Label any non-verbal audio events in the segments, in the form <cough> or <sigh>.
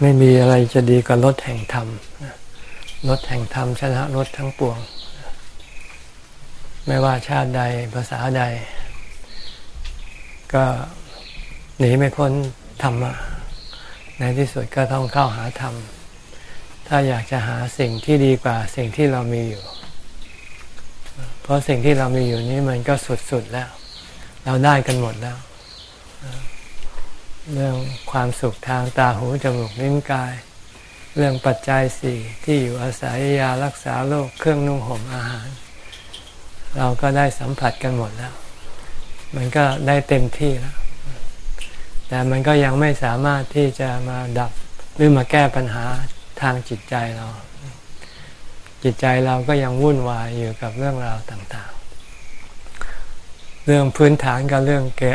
ไม่มีอะไรจะดีกว่ารถแห่งธรรมรถแห่งธรรมชนะรถทั้งปวง ไม่ว่าชาติใดภาษาใด ก็หนีไม่พ้นธรรมะในที่สุดก็ต้องเข้าหาธรรม ถ้าอยากจะหาสิ่งที่ดีกว่าสิ่งที่เรามีอยู่ เพราะสิ่งที่เรามีอยู่นี้มันก็สุดๆแล้ว เราได้กันหมดแล้ว เรื่องความสุขทางตาหูจมูกลิ้นกาย เรื่องปัจจัยสี่ที่อยู่อาศัยยารักษาโรคเครื่องนุ่งห่มอาหาร เราก็ได้สัมผัสกันหมดแล้ว มันก็ได้เต็มที่แล้ว แต่มันก็ยังไม่สามารถที่จะมาดับหรือมาแก้ปัญหาทางจิตใจเรา จิตใจเราก็ยังวุ่นวายอยู่กับเรื่องราวต่างๆ เรื่องพื้นฐานกับเรื่องแก่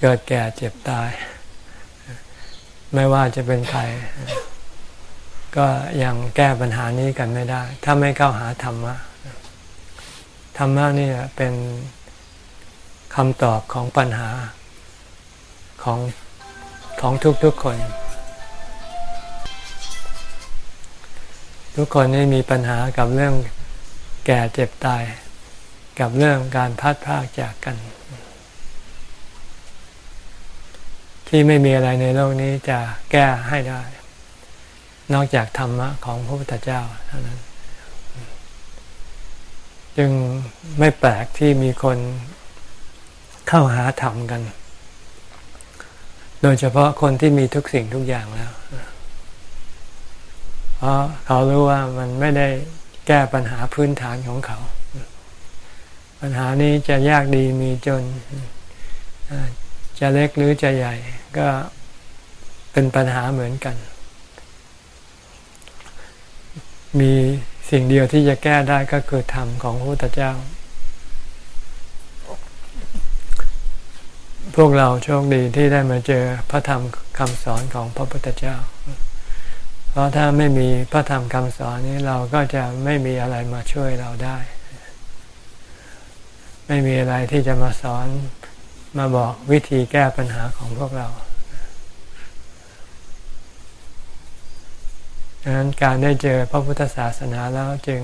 เกิดแก่เจ็บตาย ไม่ว่าจะเป็นใคร ก็ยังแก้ปัญหานี้กันไม่ได้ ถ้าไม่เข้าหาธรรมะ ธรรมะนี่เป็นคำตอบของปัญหาของของทุกๆคน ทุกคนนี่มีปัญหากับเรื่องแก่เจ็บตาย กับเรื่องการพัดพากจากกัน ที่ไม่มีอะไรในโลกนี้จะแก้ให้ได้ นอกจากธรรมะของพระพุทธเจ้าเท่านั้น จึงไม่แปลกที่มีคนเข้าหาธรรมกัน โดยเฉพาะคนที่มีทุกสิ่งทุกอย่างแล้ว เพราะเขารู้ว่ามันไม่ได้แก้ปัญหาพื้นฐานของเขา ปัญหานี้จะยากดีมีจน จะเล็กหรือจะใหญ่ก็เป็นปัญหาเหมือนกัน มีสิ่งเดียวที่จะแก้ได้ก็คือธรรมของพระพุทธเจ้า พวกเราโชคดีที่ได้มาเจอพระธรรมคำสอนของพระพุทธเจ้า เพราะถ้าไม่มีพระธรรมคำสอนนี้เราก็จะไม่มีอะไรมาช่วยเราได้ ไม่มีอะไรที่จะมาสอน มาบอกวิธีแก้ปัญหาของพวกเราดังนั้นการได้เจอพระพุทธศาสนาแล้วจึง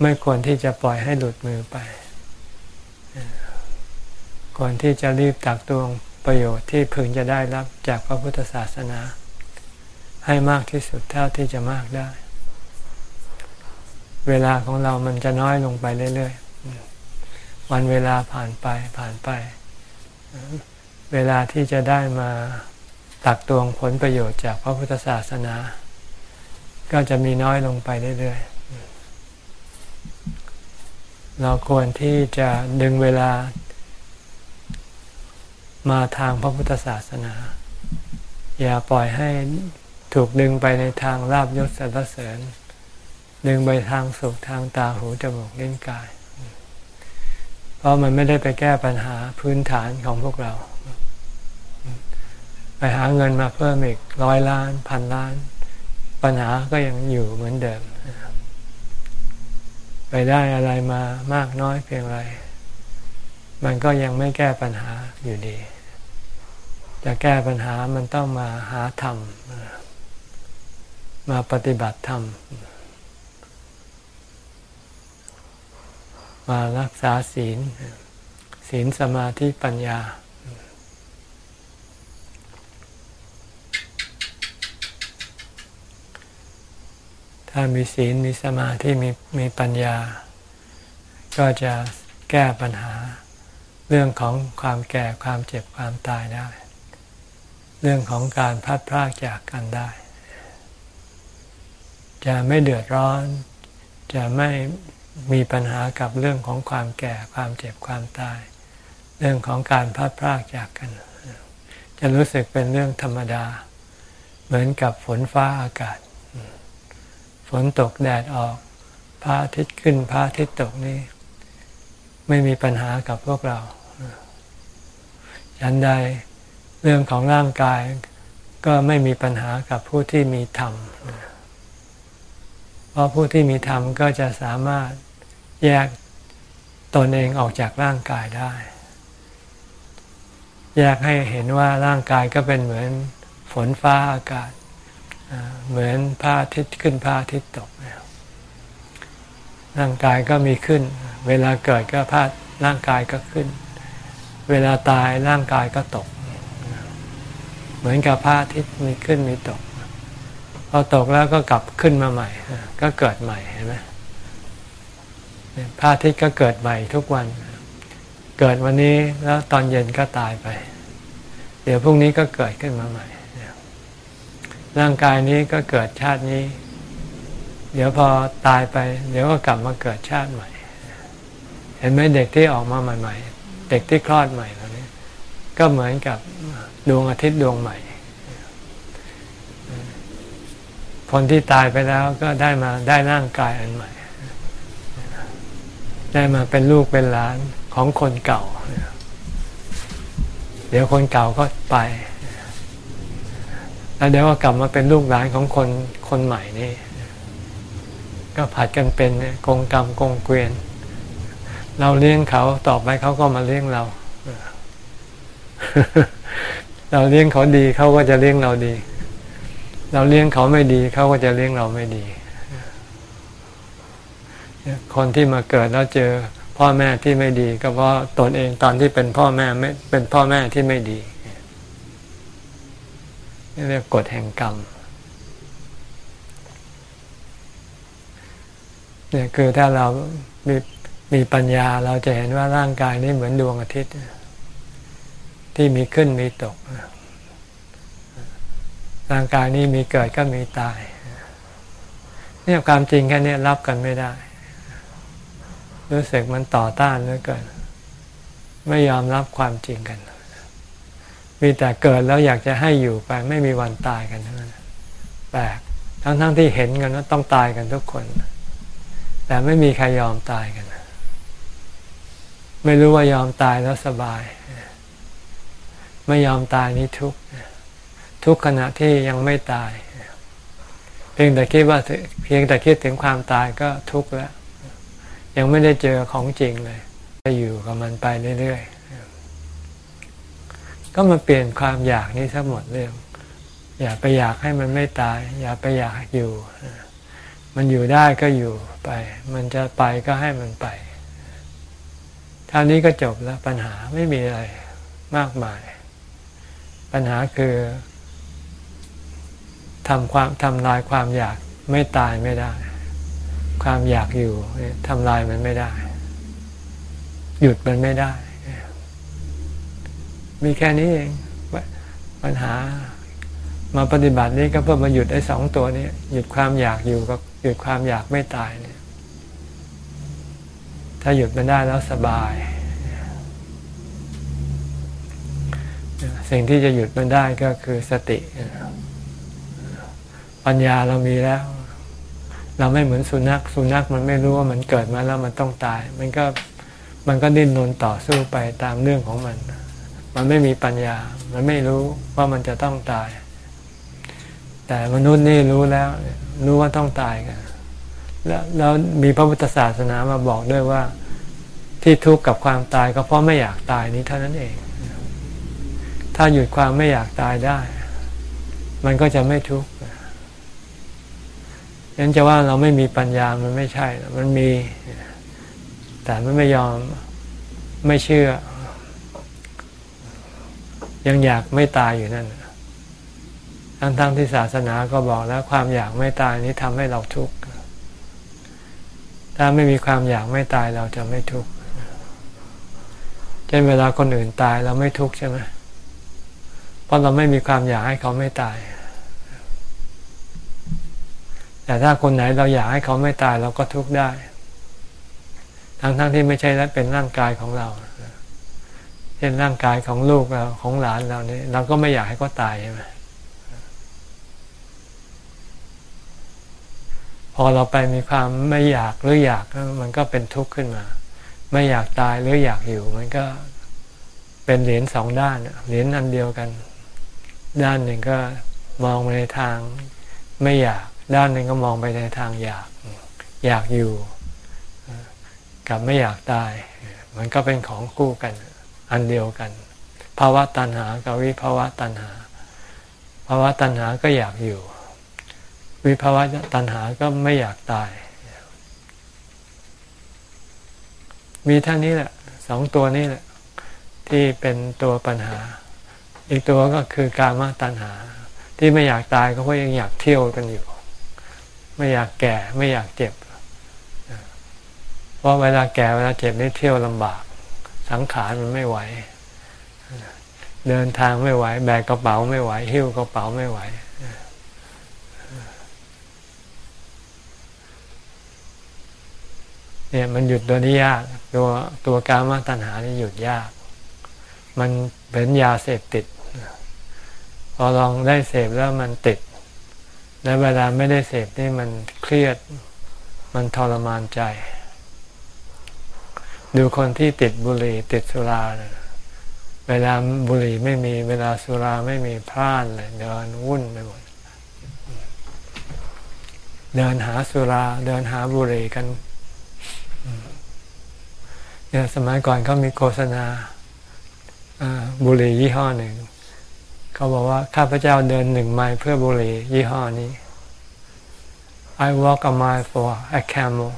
ไม่ควรที่จะปล่อยให้หลุดมือไปควรที่จะรีบตักตวงประโยชน์ที่พึงจะได้รับจากพระพุทธศาสนา ให้มากที่สุดเท่าที่จะมากได้ เวลาของเรามันจะน้อยลงไปเรื่อยๆ วันเวลาผ่านไปผ่านไป เวลาที่จะได้มาตักตวงผลประโยชน์จากพระพุทธศาสนา ก็จะมีน้อยลงไปเรื่อยๆ เราควรที่จะดึงเวลามาทางพระพุทธศาสนา อย่าปล่อยให้ถูกดึงไปในทางลาบยศสรรเสริญ ดึงไปทางสุขทางตาหูจมูกลิ้นกาย เพราะมันไม่ได้ไปแก้ปัญหาพื้นฐานของพวกเรา ไปหาเงินมาเพิ่มอีกร้อยล้าน พันล้าน ปัญหาก็ยังอยู่เหมือนเดิม ไปได้อะไรมามากน้อยเพียงไร มันก็ยังไม่แก้ปัญหาอยู่ดี จะแก้ปัญหามันต้องมาหาธรรม มาปฏิบัติธรรม มารักษาศีล ศีลสมาธิปัญญา ถ้ามีศีลมีสมาธิมีมีปัญญา ก็จะแก้ปัญหาเรื่องของความแก่ความเจ็บความตายได้ เรื่องของการพัดพรากจากกันได้ จะไม่เดือดร้อน จะไม่ มีปัญหากับเรื่องของความแก่ความเจ็บความตาย เรื่องของการพัดพรากจากกัน จะรู้สึกเป็นเรื่องธรรมดา เหมือนกับฝนฟ้าอากาศ ฝนตกแดดออกพระอาทิตย์ขึ้นพระอาทิตย์ตกนี่ไม่มีปัญหากับพวกเราฉันใดเรื่องของร่างกายก็ไม่มีปัญหากับผู้ที่มีธรรม เพราะผู้ที่มีธรรมก็จะสามารถ แยกตนเองออกจากร่างกายได้ แยกให้เห็นว่าร่างกายก็เป็นเหมือนฝนฟ้าอากาศ เหมือนพระอาทิตย์ขึ้นพระอาทิตย์ตกร่างกายก็มีขึ้น เวลาเกิดก็พาร่างกายก็ขึ้น เวลาตายร่างกายก็ตก เหมือนกับพระอาทิตย์มีขึ้นมีตก พอตกแล้วก็กลับขึ้นมาใหม่ ก็เกิดใหม่เห็นไหม พระอาทิตย์ก็เกิดใหม่ทุกวัน เกิดวันนี้แล้วตอนเย็นก็ตายไป เดี๋ยวพรุ่งนี้ก็เกิดขึ้นมาใหม่ ร่างกายนี้ก็เกิดชาตินี้ เดี๋ยวพอตายไป เดี๋ยวก็กลับมาเกิดชาติใหม่ เห็นไหมเด็กที่ออกมาใหม่ ๆ เด็กที่คลอดใหม่ตอนนี้ก็เหมือนกับดวงอาทิตย์ดวงใหม่ คนที่ตายไปแล้วก็ได้มาได้ร่างกายอันใหม่ ได้มาเป็นลูกเป็นหลานของคนเก่า เดี๋ยวคนเก่าก็ไป แล้วเดี๋ยวก็กลับมาเป็นลูกหลานของคนคนใหม่นี่ก็ผัดกันเป็นกงกรรมกงเกวียน เราเลี้ยงเขาต่อไปเขาก็มาเลี้ยงเรา เราเลี้ยงเขาดีเขาก็จะเลี้ยงเราดี เราเลี้ยงเขาไม่ดีเขาก็จะเลี้ยงเราไม่ดี คนที่มาเกิดแล้วเจอพ่อแม่ที่ไม่ดี ก็เพราะตนเองตอนที่เป็นพ่อแม่ไม่เป็นพ่อแม่ที่ไม่ดีนี่เรียกกฎแห่งกรรมเนี่ยคือถ้าเรามีมีปัญญาเราจะเห็นว่าร่างกายนี้เหมือนดวงอาทิตย์ ที่มีขึ้นมีตก ร่างกายนี้มีเกิดก็มีตาย เนี่ยความจริงแค่นี้รับกันไม่ได้ รู้สึกมันต่อต้านเหลือเกินไม่ยอมรับความจริงกัน มีแต่เกิดแล้วอยากจะให้อยู่ไป ไม่มีวันตายกันทั้งนั้นแปลกทั้งๆทที่เห็นกันว่าต้องตายกันทุกคน แต่ไม่มีใครยอมตายกัน ไม่รู้ว่ายอมตายแล้วสบาย ไม่ยอมตายนี้ทุกทุกขณะที่ยังไม่ตาย เพียงแต่คิดว่าเพียงแต่คิดถึงความตายก็ทุกข์แล้ว ยังไม่ได้เจอของจริงเลยจะอยู่กับมันไปเรื่อยๆ ก็มาเปลี่ยนความอยากนี้ทั้งหมดเรื่อง อย่าไปอยากให้มันไม่ตาย อย่าไปอยากอยู่ มันอยู่ได้ก็อยู่ไป มันจะไปก็ให้มันไปท่านี้ก็จบแล้วปัญหาไม่มีอะไรมากมาย ปัญหาคือทำความทำลายความอยากไม่ตายไม่ได้ ความอยากอยู่ทำลายมันไม่ได้ หยุดมันไม่ได้ มีแค่นี้เองปัญหามาปฏิบัตินี้ก็เพื่อมาหยุดไอ้สองตัวนี้หยุดความอยากอยู่กับหยุดความอยากไม่ตายเนี่ย ถ้าหยุดมันได้แล้วสบาย สิ่งที่จะหยุดมันได้ก็คือสติ ปัญญาเรามีแล้ว เราไม่เหมือนสุนัข สุนัขมันไม่รู้ว่ามันเกิดมาแล้วมันต้องตาย มันก็มันก็ดิ้นรนต่อสู้ไปตามเรื่องของมัน มันไม่มีปัญญา มันไม่รู้ว่ามันจะต้องตาย แต่มนุษย์นี่รู้แล้ว รู้ว่าต้องตายกัน แล้วแล้วมีพระพุทธศาสนามาบอกด้วยว่าที่ทุกข์กับความตายก็เพราะไม่อยากตายนี้เท่านั้นเอง ถ้าหยุดความไม่อยากตายได้ มันก็จะไม่ทุกข์ งั้นจะว่าเราไม่มีปัญญามันไม่ใช่ มันมี แต่มันไม่ยอมไม่เชื่อ ยังอยากไม่ตายอยู่นั่นทั้งๆทที่ศาสนาก็บอกแล้ว ความอยากไม่ตายนี้ทำให้เราทุกข์ถ้าไม่มีความอยากไม่ตายเราจะไม่ทุกข์เช่นเวลาคนอื่นตายเราไม่ทุกข์ใช่ไหมเพราะเราไม่มีความอยากให้เขาไม่ตาย แต่ถ้าคนไหนเราอยากให้เขาไม่ตายเราก็ทุกข์ได้ ทั้งๆทที่ไม่ใช่และเป็นร่างกายของเราเช่นร่างกายของลูกเราของหลานเราเนี่ยเราก็ไม่อยากให้เขาตายใช่ไหมพอเราไปมีความไม่อยากหรืออยากมันก็เป็นทุกข์ขึ้นมา ไม่อยากตายหรืออยากอยู่ มันก็เป็นเหรียญสองด้านเหรียญอันเดียวกัน ด้านหนึ่งก็มองไปในทางไม่อยาก ด้านหนึ่งก็มองไปในทางอยาก อยากอยู่กับไม่อยากตาย มันก็เป็นของคู่กัน อันเดียวกันภาวะตัณหากับวิภาวะตัณหาภาวะตัณหาก็อยากอยู่ วิภาวะตัณหาก็ไม่อยากตาย มีท่านี้แหละสองตัวนี้แหละ ที่เป็นตัวปัญหา อีกตัวก็คือกามาตัณหา ที่ไม่อยากตายก็เพราะยังอยากเที่ยวกันอยู่ ไม่อยากแก่ไม่อยากเจ็บ เพราะเวลาแก่เวลาเจ็บนี่เที่ยวลำบาก สังขารมันไม่ไหว เดินทางไม่ไหว แบกกระเป๋าไม่ไหว หิ้วกระเป๋าไม่ไหวเนี่ยมันหยุดตัวนี้ยาก ตัวตัวกามาตัณหานี่หยุดยาก มันเป็นยาเสพติด พอลองได้เสพแล้วมันติด และเวลาไม่ได้เสพนี่มันเครียดมันทรมานใจ ดูคนที่ติดบุหรี่ติดสุราเเวลาบุหรี่ไม่มีเวลาสุราไม่มีพลาดเลยเดินวุ่นไปหมดเดินหาสุรา เดินหาบุหรี่กันเนี่ยสมัยก่อนเขามีโฆษณาบุหรี่ยี่ห้อหนึ่ง เขาบอกว่าข้าพเจ้าเดินหนึ่งไมล์เพื่อบุหรี่ยี่ห้อนี้ I walk a mile for a camel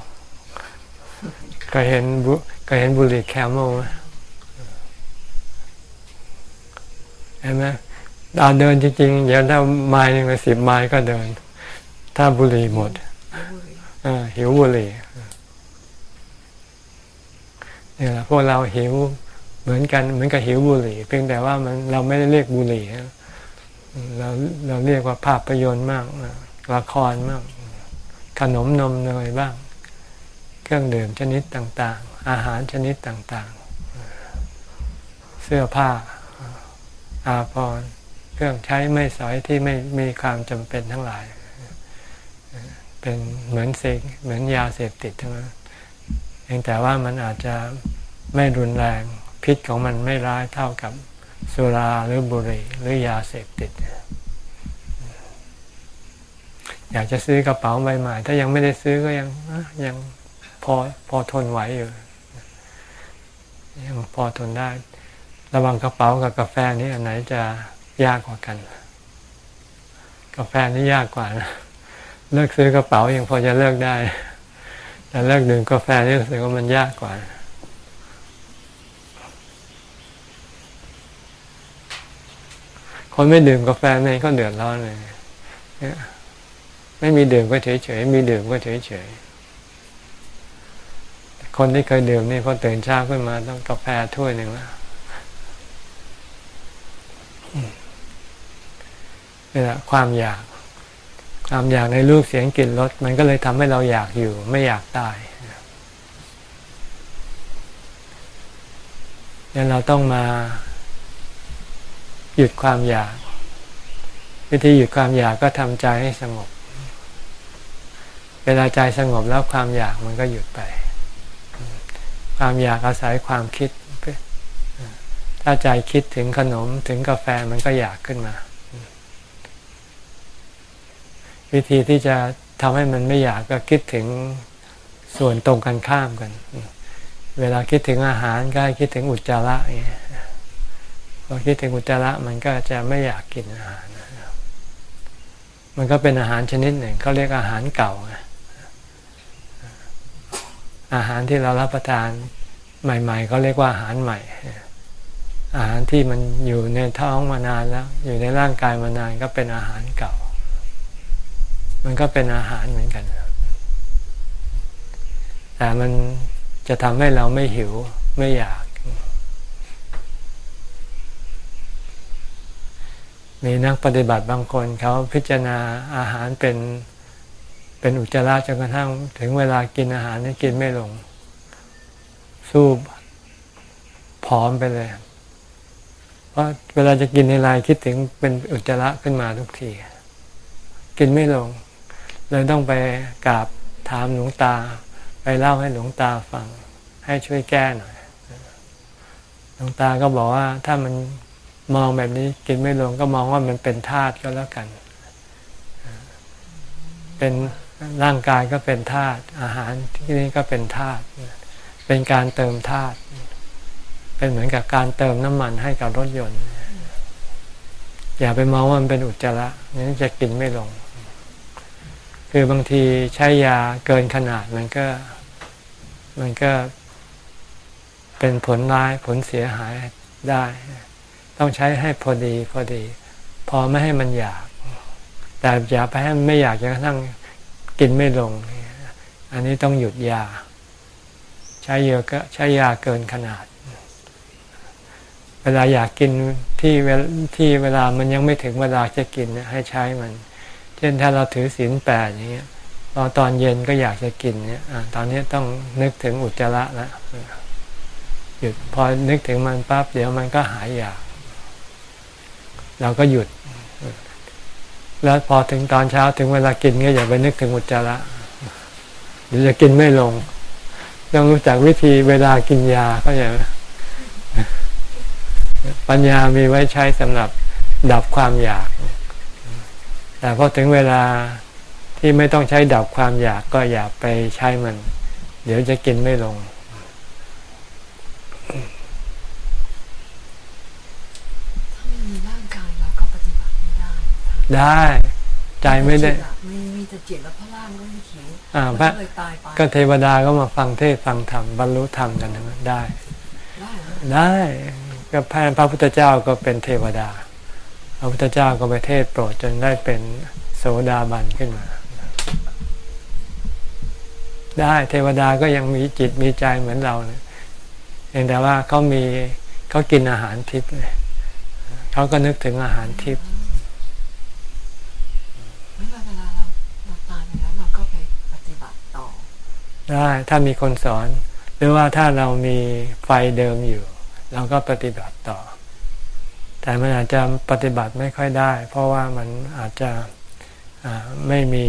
เคยเห็นบุเคยเห็นบุหรี่แคมเมลไหมเห็นไหมดาเดินจริงๆเดี๋ยวถ้าไมล์หนึ่งสิบไมล์ก็เดิน ถ้าบุหรี่หมดหิวบุหรี่เนี่ยพวกเราหิวเหมือนกันเหมือนกับหิวบุหรี่ เพียงแต่ว่ามันเราไม่ได้เรียกบุหรี่ เราเราเรียกว่าภาพยนตร์มากละครมาก ขนมนมเนยบ้าง เครื่องดื่มชนิดต่าง ๆ อาหารชนิดต่าง ๆ เสื้อผ้า อาภรณ์เครื่องใช้ไม่สอยที่ไม่มีความจำเป็นทั้งหลาย เป็นเหมือนเสกเหมือนยาเสพติดทั้งนั้นเพียงแต่ว่ามันอาจจะไม่รุนแรงพิษของมันไม่ร้ายเท่ากับ สุราหรือบุหรี่หรือยาเสพติด อยากจะซื้อกระเป๋าใบใหม่ ถ้ายังไม่ได้ซื้อก็ยังยังพอพอทนไหวอยู่ยังพอทนได้ ระวังกระเป๋ากับกาแฟนี่อันไหนจะยากกว่ากัน กาแฟนี่ยากกว่านะเลิกซื้อกระเป๋ายังพอจะเลิกได้ แต่เลิกดื่มกาแฟนี่รู้สึกว่ามันยากกว่า คนไม่ดื่มกาแฟนี่ก็เดือดร้อนเลยไม่มีดื่มก็เฉยๆมีดื่มก็เฉยๆคนที่เคยดื่มนี่พอตื่นเช้าขึ้นมาต้องกาแฟถ้วยหนึ่งแล้วนี่แหละความอยาก ความอยากในรูปเสียงกลิ่นรสมันก็เลยทำให้เราอยากอยู่ ไม่อยากตายดังเราต้องมา หยุดความอยาก วิธีหยุดความอยากก็ทำใจให้สงบ เวลาใจสงบแล้วความอยากมันก็หยุดไป ความอยากอาศัยความคิด ถ้าใจคิดถึงขนมถึงกาแฟมันก็อยากขึ้นมา วิธีที่จะทำให้มันไม่อยากก็คิดถึงส่วนตรงกันข้ามกัน เวลาคิดถึงอาหารก็คิดถึงอุจจาระอย่างนี้ พอคิดถึงอุจจาระมันก็จะไม่อยากกินอาหาร มันก็เป็นอาหารชนิดหนึ่งเขาเรียกอาหารเก่า อาหารที่เรารับประทานใหม่ๆเขาเรียกว่าอาหารใหม่ อาหารที่มันอยู่ในท้องมานานแล้ว อยู่ในร่างกายมานานก็เป็นอาหารเก่า มันก็เป็นอาหารเหมือนกันแต่มันจะทำให้เราไม่หิวไม่อยาก มีนักปฏิบัติบางคนเขาพิจารณาอาหารเป็นเป็นอุจจาระจนกระทั่งถึงเวลากินอาหารนี่กินไม่ลง สู้ผอมไปเลย เพราะเวลาจะกินในลายคิดถึงเป็นอุจจาระขึ้นมาทุกที กินไม่ลง เลยต้องไปกราบถามหลวงตา ไปเล่าให้หลวงตาฟัง ให้ช่วยแก้หน่อยหลวงตาก็บอกว่าถ้ามัน มองแบบนี้กินไม่ลงก็มองว่ามันเป็นธาตุก็แล้วกัน เป็นร่างกายก็เป็นธาตุอาหารที่นี่ก็เป็นธาตุเป็นการเติมธาตุเป็นเหมือนกับการเติมน้ำมันให้กับรถยนต์ อย่าไปมองว่ามันเป็นอุจจาระนี่จะกินไม่ลง คือบางทีใช้ยาเกินขนาดมันก็มันก็เป็นผลร้ายผลเสียหายได้ ต้องใช้ให้พอดีพอดี พอไม่ให้มันอยาก แต่อย่าไปให้มันไม่อยากจนกระทั่งกินไม่ลง อันนี้ต้องหยุดยา ใช้เยอะก็ใช้ยาเกินขนาด เวลาอยากกินที่เวลที่เวลามันยังไม่ถึงเวลาจะกินให้ใช้มัน เช่นถ้าเราถือศีลแปดอย่างเงี้ยพอตอนเย็นก็อยากจะกินเนี่ยอตอนนี้ต้องนึกถึงอุจจาระแล้วหยุดพอนึกถึงมันปั๊บเดี๋ยวมันก็หายอยาก เราก็หยุด แล้วพอถึงตอนเช้าถึงเวลากินก็อย่าไปนึกถึงอุจจาระเดี๋ยวจะกินไม่ลง ต้องรู้จักวิธีเวลากินยาเขาอย่างปัญญามีไว้ใช้สำหรับดับความอยาก แต่พอถึงเวลาที่ไม่ต้องใช้ดับความอยากก็อย่าไปใช้มัน เดี๋ยวจะกินไม่ลง ได้ ใจไม่ได้ไม่มีแต่จิตแล้วพระร่างก็ไม่ขิวอ่าพระก็เทวดาก็มาฟังเทศฟังธรรมบรรลุธรรมกันนะได้ ได้ก็แพนพระพุทธเจ้าก็เป็นเทวดา พระพุทธเจ้าก็ไปเทศโปรดจนได้เป็นโสดาบันขึ้นมาได้เทวดาก็ยังมีจิตมีใจเหมือนเราเนี่ยเองแต่ว่าเขามีเขากินอาหารทิพย์เขาก็นึกถึงอาหารทิพย์ ได้ถ้ามีคนสอน หรือว่าถ้าเรามีไฟเดิมอยู่ เราก็ปฏิบัติต่อ แต่มันอาจจะปฏิบัติไม่ค่อยได้ เพราะว่ามันอาจจะไม่มี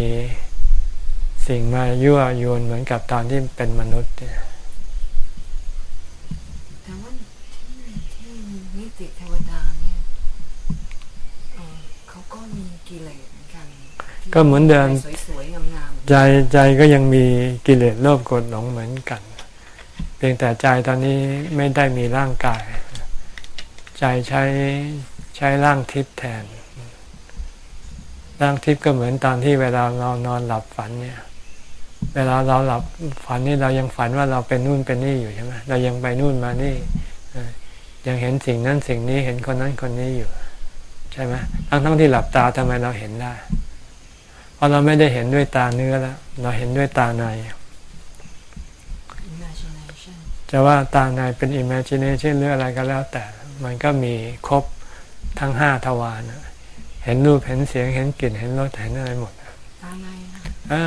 สิ่งมายั่วยวนเหมือนกับตอนที่เป็นมนุษย์เนี่ยแต่ว่าที่ที่นิติเทวดาเนี่ยเขาก็มีกิเลสเหมือนกันก็เหมือนเดิมสวยๆงาม ใจใจก็ยังมีกิเลสโลภโกรธหลงเหมือนกัน เพียงแต่ใจตอนนี้ไม่ได้มีร่างกาย ใจใช้ใช้ร่างทิพย์แทน ร่างทิพย์ก็เหมือนตอนที่เวลาเรานอนหลับฝันเนี่ย เวลาเราหลับฝันนี่เรายังฝันว่าเราเป็นนู่นเป็นนี่อยู่ใช่ไหมเรายังไปนู่นมานี่ยังเห็นสิ่งนั้นสิ่งนี้เห็นคนนั้นคนนี้อยู่ ใช่ไหมทั้งทั้งที่หลับตาทำไมเราเห็นได้ ราะเราไม่ได้เห็นด้วยตาเนื้อแล้วเราเห็นด้วยตาในจะว่าตาในเป็น imagination หรืออะไรก็แล้ว แต่มันก็มีครบทั้งห้าทวารเห็นรูปเห็นเสียงเห็นกลิ่นเห็นรสเห็นอะไรหมดตาในอ่า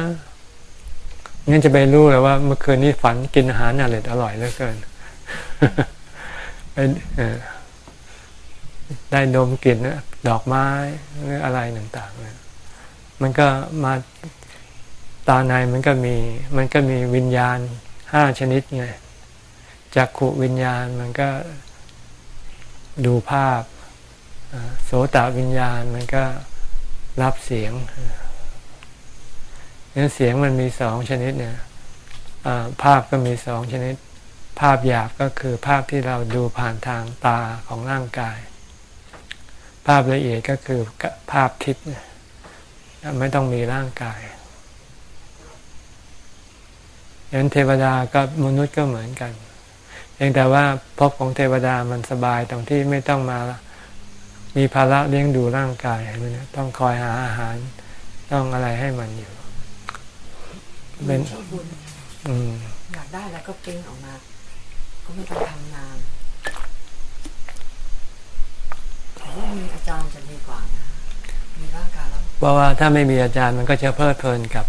งั้นจะไปรู้เลยว่าเมื่อคืนนี้ฝันกินอาหารอร่อยอร่อยเหลือเกินไปได้ดมกลิ่นดอกไม้หรืออะไรต่างๆเนี่ย มันก็มาตาในมันก็มี มันก็มีวิญญาณห้าชนิดไงจักขุวิญญาณมันก็ดูภาพโสตวิญญาณมันก็รับเสียงเนี่ยเสียงมันมีสองชนิดเนี่ยภาพก็มีสองชนิด ภาพหยาบก็คือภาพที่เราดูผ่านทางตาของร่างกาย ภาพละเอียดก็คือภาพทิพย์ ไม่ต้องมีร่างกายยันเทวดากับมนุษย์ก็เหมือนกันเองแต่ว่าพบของเทวดามันสบายตรงที่ไม่ต้องมา มีภาระเลี้ยงดูร่างกายมันต้องคอยหาอาหาร ต้องอะไรให้มันอยู่เป็นอยากได้แล้วก็ปิ้งออกมา ก็ไม่ต้องทำงานแต่ว่ามีอาจารย์จะดีกว่านะ เพราะว่าถ้าไม่มีอาจารย์มันก็จะเพลิดเพลินกับ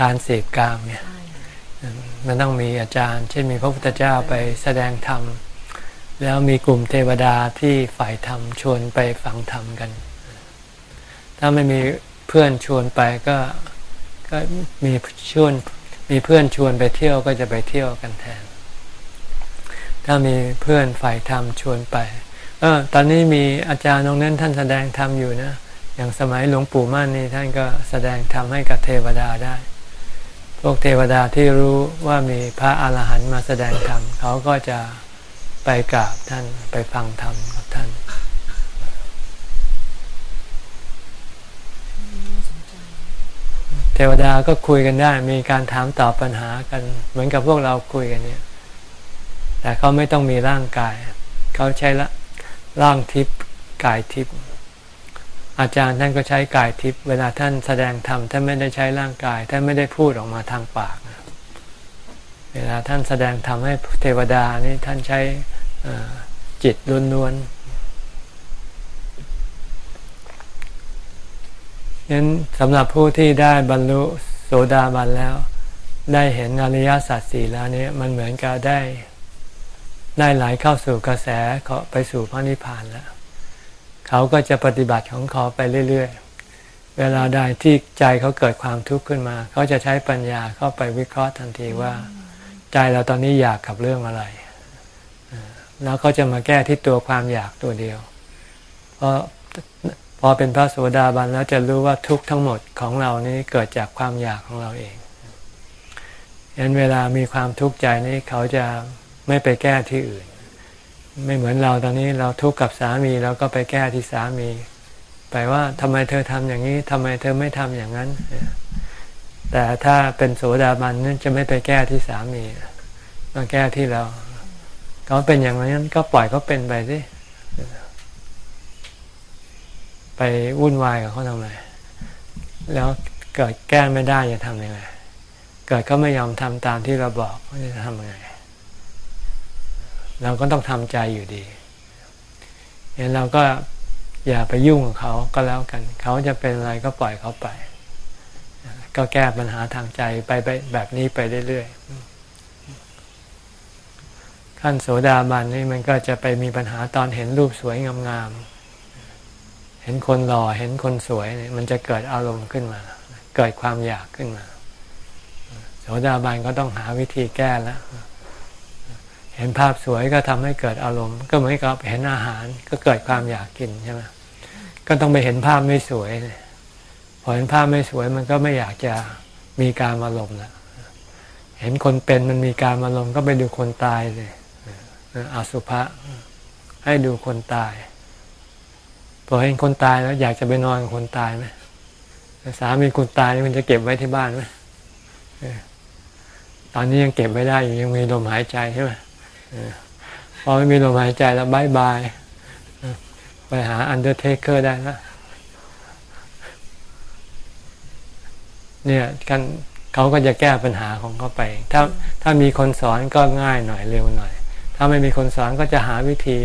การเสพกามเนี่ยมันต้องมีอาจารย์ เช่นมีพระพุทธเจ้าไปแสดงธรรม แล้วมีกลุ่มเทวดาที่ฝ่ายธรรมชวนไปฟังธรรมกัน ถ้าไม่มีเพื่อนชวนไปก็ก็มีชวนมีเพื่อนชวนไปเที่ยวก็จะไปเที่ยวกันแทน ถ้ามีเพื่อนฝ่ายธรรมชวนไป เออตอนนี้มีอาจารย์ตรงนั้นท่านแสดงธรรมอยู่นะ อย่างสมัยหลวงปู่มั่นนี่ท่านก็แสดงธรรมให้กับเทวดาได้ พวกเทวดาที่รู้ว่ามีพระอาหารหันต์มาแสดงธรรมเขาก็จะไปกราบท่านไปฟังธรรมกับท่านเทวดาก็คุยกันได้ มีการถามตอบปัญหากัน เหมือนกับพวกเราคุยกันเนี่ย แต่เขาไม่ต้องมีร่างกาย เขาใช้ละร่างทิพย์กายทิพย์ อาจารย์ท่านก็ใช้กายทิพย์เวลาท่านแสดงธรรมท่านไม่ได้ใช้ร่างกายท่านไม่ได้พูดออกมาทางปาก เวลาท่านแสดงธรรมให้เทวดานี่ท่านใช้จิตล้วนๆนั้นสำหรับผู้ที่ได้บรรลุโสดาบันแล้ว ได้เห็นอริยสัจสี่แล้วนี้มันเหมือนกับได้ ได้ไหลเข้าสู่กระแสเขาไปสู่พระนิพพานแล้ว เขาก็จะปฏิบัติของเขาไปเรื่อย ๆ เวลาใดที่ใจเขาเกิดความทุกข์ขึ้นมา เขาจะใช้ปัญญาเข้าไปวิเคราะห์ทันทีว่า ใจเราตอนนี้อยากกับเรื่องอะไร แล้วเขาจะมาแก้ที่ตัวความอยากตัวเดียว เพราะพอเป็นพระโสดาบันแล้วจะรู้ว่าทุกทั้งหมดของเรานี้เกิดจากความอยากของเราเองยันเวลามีความทุกข์ใจนี้เขาจะไม่ไปแก้ที่อื่น ไม่เหมือนเราตอนนี้เราทุกข์กับสามีเราก็ไปแก้ที่สามี ไปว่าทำไมเธอทำอย่างนี้ทำไมเธอไม่ทำอย่างนั้น แต่ถ้าเป็นโสดาบันนั่นจะไม่ไปแก้ที่สามีมาแก้ที่เราเขาเป็นอย่างนั้นก็ปล่อยเขาเป็นไปสิไปวุ่นวายกับเขาทำไมแล้วเกิดแก้ไม่ได้จะทำยังไง เกิดเขาไม่ยอมทำตามที่เราบอกจะทำยังไง เราก็ต้องทำใจอยู่ดีเห็นเราก็อย่าไปยุ่งกับเขาก็แล้วกัน เขาจะเป็นอะไรก็ปล่อยเขาไป ก็แก้ปัญหาทางใจไปไปแบบนี้ไปเรื่อยๆขั้นโสดาบันนี่มันก็จะไปมีปัญหาตอนเห็นรูปสวยงามๆเห็นคนหล่อเห็นคนสวยมันจะเกิดอารมณ์ขึ้นมา เกิดความอยากขึ้นมา โสดาบันก็ต้องหาวิธีแก้แล้ว เห็นภาพสวยก็ทำให้เกิดอารมณ์ ก็เหมือนกับเห็นอาหารก็เกิดความอยากกินใช่ไหมก็ต้องไปเห็นภาพไม่สวยพอเห็นภาพไม่สวยมันก็ไม่อยากจะมีการอารมณ์ละเห็นคนเป็นมันมีการอารมณ์ก็ไปดูคนตายเลยอาสุภะให้ดูคนตายพอเห็นคนตายแล้วอยากจะไปนอนกับคนตายไหมสามีคนตายมันจะเก็บไว้ที่บ้านไหมตอนนี้ยังเก็บไว้ได้อยู่ยังมีลมหายใจใช่ไหม พอไม่มีลมหายใจแล้ว bye bye ไปหาอันเดอร์เทเกอร์ได้นะเนี่ยกันเขาก็จะแก้ปัญหาของเขาไป ถ้าถ้ามีคนสอนก็ง่ายหน่อยเร็วหน่อย ถ้าไม่มีคนสอนก็จะหาวิธี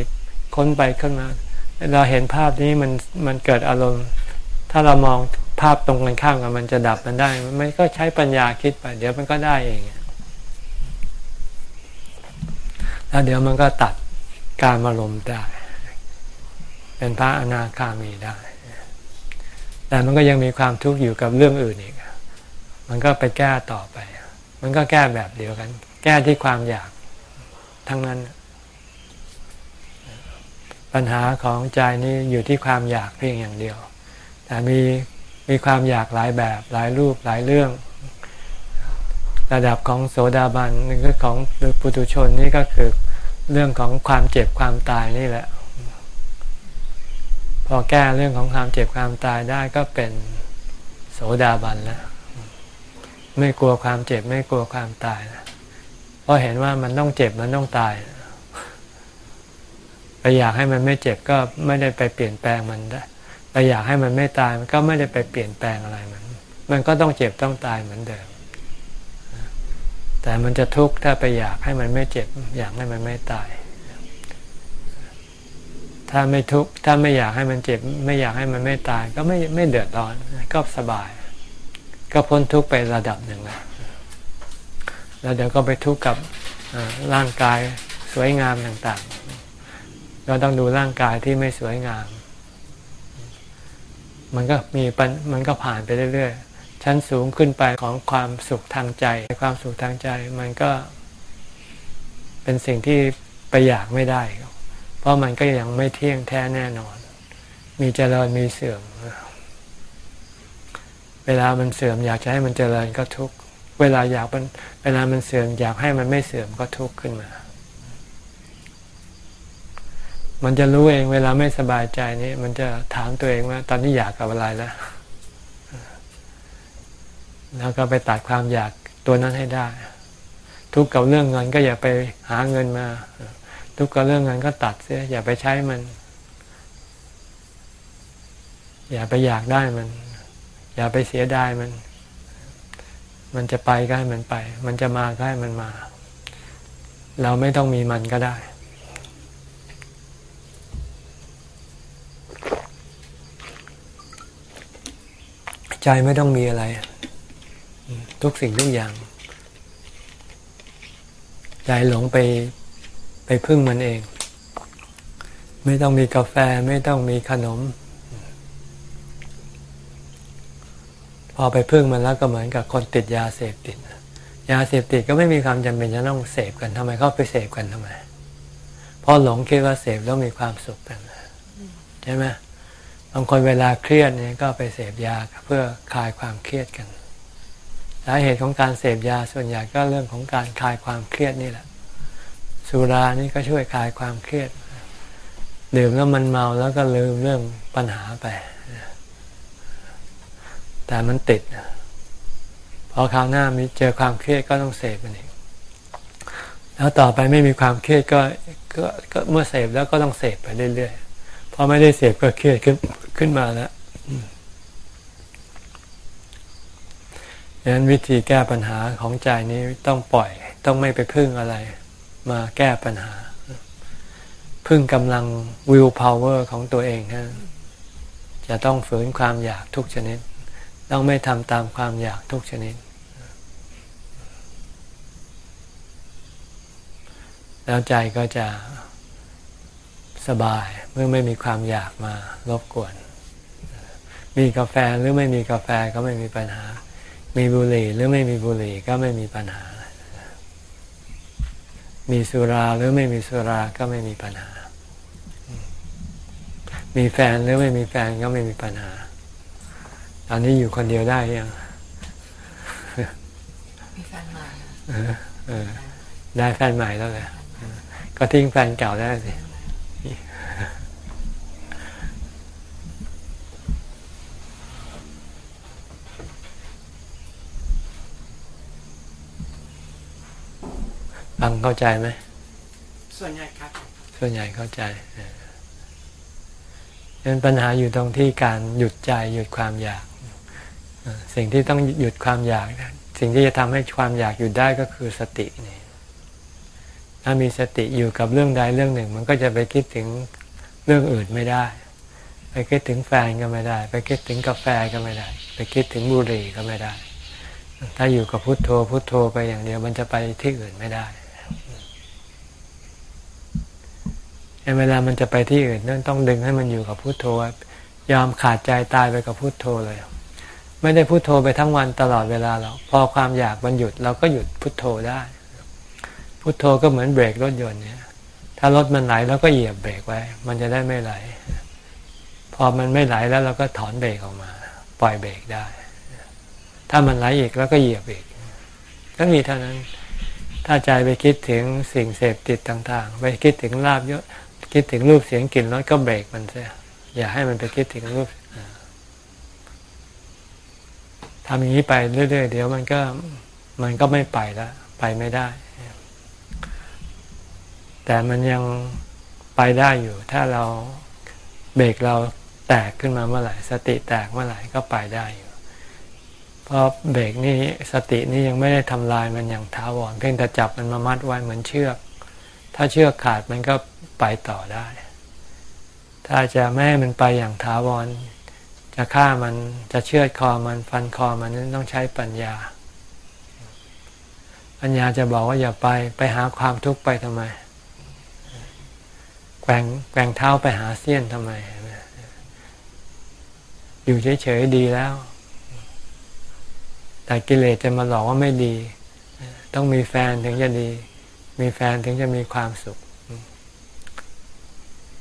ค้นไปขึ้นมา เราเห็นภาพนี้มันมันเกิดอารมณ์ ถ้าเรามองภาพตรงกันข้ามกันมันจะดับมันได้ มันก็ใช้ปัญญาคิดไป เดี๋ยวมันก็ได้เอง แล้วเดี๋ยวมันก็ตัดการมาลมได้ เป็นพระอนาคามีได้ แต่มันก็ยังมีความทุกข์อยู่กับเรื่องอื่นอีก มันก็ไปแก้ต่อไป มันก็แก้แบบเดียวกัน แก้ที่ความอยากทั้งนั้น ปัญหาของใจนี้อยู่ที่ความอยากเพียงอย่างเดียว แต่มีมีความอยากหลายแบบหลายรูปหลายเรื่อง ระดับของโสดาบันนี่ก็ของปุถุชนนี่ก็คือเรื่องของความเจ็บความตายนี่แหละ พอแก้เรื่องของความเจ็บความตายได้ก็เป็นโสดาบันแล้วไม่กลัวความเจ็บไม่กลัวความตายนะเพราะเห็นว่ามันต้องเจ็บมันต้องตายไปอยากให้มันไม่เจ็บก็ไม่ได้ไปเปลี่ยนแปลงมันได้ไปอยากให้มันไม่ตายมันก็ไม่ได้ไปเปลี่ยนแปลงอะไรมัน มันก็ต้องเจ็บต้องตายเหมือนเดิม แต่มันจะทุกข์ถ้าไปอยากให้มันไม่เจ็บ อยากให้มันไม่ตาย ถ้าไม่ทุกข์ถ้าไม่อยากให้มันเจ็บ ไม่อยากให้มันไม่ตาย ก็ไม่ไม่เดือดร้อนก็สบาย ก็พ้นทุกข์ไประดับหนึ่งแล้วแล้วเดี๋ยวก็ไปทุกข์กับร่างกายสวยงามต่างๆ เราต้องดูร่างกายที่ไม่สวยงาม มันก็มีมันก็ผ่านไปเรื่อยๆ ชั้นสูงขึ้นไปของความสุขทางใจ ความสุขทางใจมันก็เป็นสิ่งที่ไปอยากไม่ได้ เพราะมันก็ยังไม่เที่ยงแท้แน่นอน มีเจริญมีเสื่อม เวลามันเสื่อมอยากจะให้มันเจริญก็ทุกข์ เวลาอยากมันเวลามันเสื่อมอยากให้มันไม่เสื่อมก็ทุกข์ขึ้นมา มันจะรู้เองเวลาไม่สบายใจนี้มันจะถามตัวเองว่า ตอนนี้อยากกับอะไรแล้ว แล้วก็ไปตัดความอยากตัวนั้นให้ได้ ทุกกับเรื่องเงินก็อย่าไปหาเงินมา ทุกกับเรื่องเงินก็ตัดเสียอย่าไปใช้มัน อย่าไปอยากได้มัน อย่าไปเสียดายมัน มันจะไปก็ให้มันไป มันจะมาก็ให้มันมา เราไม่ต้องมีมันก็ได้ใจไม่ต้องมีอะไร ทุกสิ่งทุกอย่าง ใจหลงไปไปพึ่งมันเอง ไม่ต้องมีกาแฟไม่ต้องมีขนม พอไปพึ่งมันแล้วก็เหมือนกับคนติดยาเสพติดยาเสพติดก็ไม่มีความจำเป็นจะต้องเสพกันทำไมเขาไปเสพกันทำไมพราะหลงคิดว่าเสพแล้วมีความสุขกันใช่ไหมบางคนเวลาเครียดเนี่ยก็ไปเสพยาเพื่อคลายความเครียดกัน สาเหตุของการเสพยาส่วนใหญ่ก็เรื่องของการคลายความเครียดนี่แหละ สุรานี่ก็ช่วยคลายความเครียด ดื่มแล้วมันเมาแล้วก็ลืมเรื่องปัญหาไป แต่มันติดพอคราวหน้ามีเจอความเครียดก็ต้องเสพมันอีกแล้วต่อไปไม่มีความเครียดก็ก็เมื่อเสพแล้วก็ต้องเสพไปเรื่อยๆพอไม่ได้เสพก็เครียดขึ้นขึ้นมาแล้ว ดังนั้นวิธีแก้ปัญหาของใจนี้ต้องปล่อย ต้องไม่ไปพึ่งอะไร มาแก้ปัญหา พึ่งกำลัง will power ของตัวเองนะจะต้องฝืนความอยากทุกชนิด ต้องไม่ทำตามความอยากทุกชนิด แล้วใจก็จะสบายเมื่อไม่มีความอยากมารบกวน มีกาแฟหรือไม่มีกาแฟก็ไม่มีปัญหา มีบุหรี่หรือไม่มีบุหรี่ก็ไม่มีปัญหา มีสุราหรือไม่มีสุราก็ไม่มีปัญหา มีแฟนหรือไม่มีแฟนก็ไม่มีปัญหา ตอนนี้อยู่คนเดียวได้ยังมีแฟนใหม่ได้แฟนใหม่แล้วเลยก็ทิ้งแฟนเก่าได้สิ ฟังเข้าใจไหมส่วนใหญ่ครับ ส่วนใหญ่เข้าใจเป็นปัญหาอยู่ตรงที่การหยุดใจหยุดความอยาก สิ่งที่ต้องหยุดความอยาก สิ่งที่จะทำให้ความอยากหยุดได้ก็คือสตินี่ถ้ามีสติอยู่กับเรื่องใดเรื่องหนึ่ง มันก็จะไปคิดถึงเรื่องอื่นไม่ได้ ไปคิดถึงแฟนก็ไม่ได้ ไปคิดถึงกาแฟก็ไม่ได้ ไปคิดถึงบุหรี่ก็ไม่ได้ ถ้าอยู่กับพุโทโธพุโทโธไปอย่างเดียวมันจะไปที่อื่นไม่ได้ เวลามันจะไปที่อื่นนั่นต้องดึงให้มันอยู่กับพุโทโธยอมขาดใจตายไปกับพุโทโธเลย ไม่ได้พุโทโธไปทั้งวันตลอดเวลาหรอกพอความอยากมันหยุดเราก็หยุดพุโทโธได้ พุโทโธก็เหมือนเบรกรถยนต์เนี่ย ถ้ารถมันไหลเราก็เหยียบเบรกไว้ มันจะได้ไม่ไหล พอมันไม่ไหลแล้วเราก็ถอนเบรกออกมา ปล่อยเบรกได้ ถ้ามันไหลอีกแล้วก็เหยียบอีกก็มีเท่านั้น ถ้าใจไปคิดถึงสิ่งเสพติดต่าง ๆ ไปคิดถึงลาบยศ คิดถึงรูปเสียงกลิ่นรสก็เบรกมันเสียอย่าให้มันไปคิดถึงรูปทำอย่างนี้ไปเรื่อยๆเดี๋ยวมันก็มันก็ไม่ไปแล้วไปไม่ได้ แต่มันยังไปได้อยู่ ถ้าเราเบรกเราแตกขึ้นมาเมื่อไหร่ สติแตกเมื่อไหร่ก็ไปได้อยู่ เพราะเบรกนี่สตินี่ยังไม่ได้ทำลายมันอย่างท้าวรเพียงแต่จับมันมามัดไว้เหมือนเชือก ถ้าเชือกขาดมันก็ไปต่อได้ ถ้าจะไม่ให้มันไปอย่างถาวร จะฆ่ามันจะเชือดคอมันฟันคอมันนั้นต้องใช้ปัญญา ปัญญาจะบอกว่าอย่าไปไปหาความทุกข์ไปทำไม แกว่งแกว่งเท้าไปหาเสี้ยนทำไม อยู่เฉยๆดีแล้ว แต่กิเลสจะมาหลอกว่าไม่ดี ต้องมีแฟนถึงจะดี มีแฟนถึงจะมีความสุข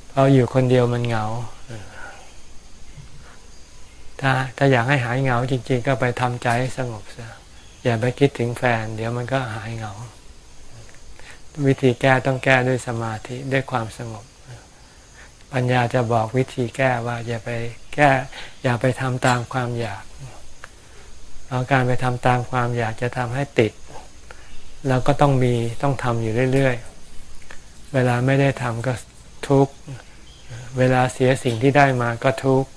เพราะอยู่คนเดียวมันเหงา ถ้าถ้าอยากให้หายเหงาจริง ๆ ก็ไปทำใจสงบซะอย่าไปคิดถึงแฟน เดี๋ยวมันก็หายเหงา วิธีแก้ต้องแก้ด้วยสมาธิด้วยความสงบ ปัญญาจะบอกวิธีแก้ว่า อย่าไปแก้ อย่าไปทำตามความอยากเอาการไปทำตามความอยากจะทำให้ติด แล้วก็ต้องมีต้องทำอยู่เรื่อยๆ เวลาไม่ได้ทำก็ทุกข์ เวลาเสียสิ่งที่ได้มาก็ทุกข์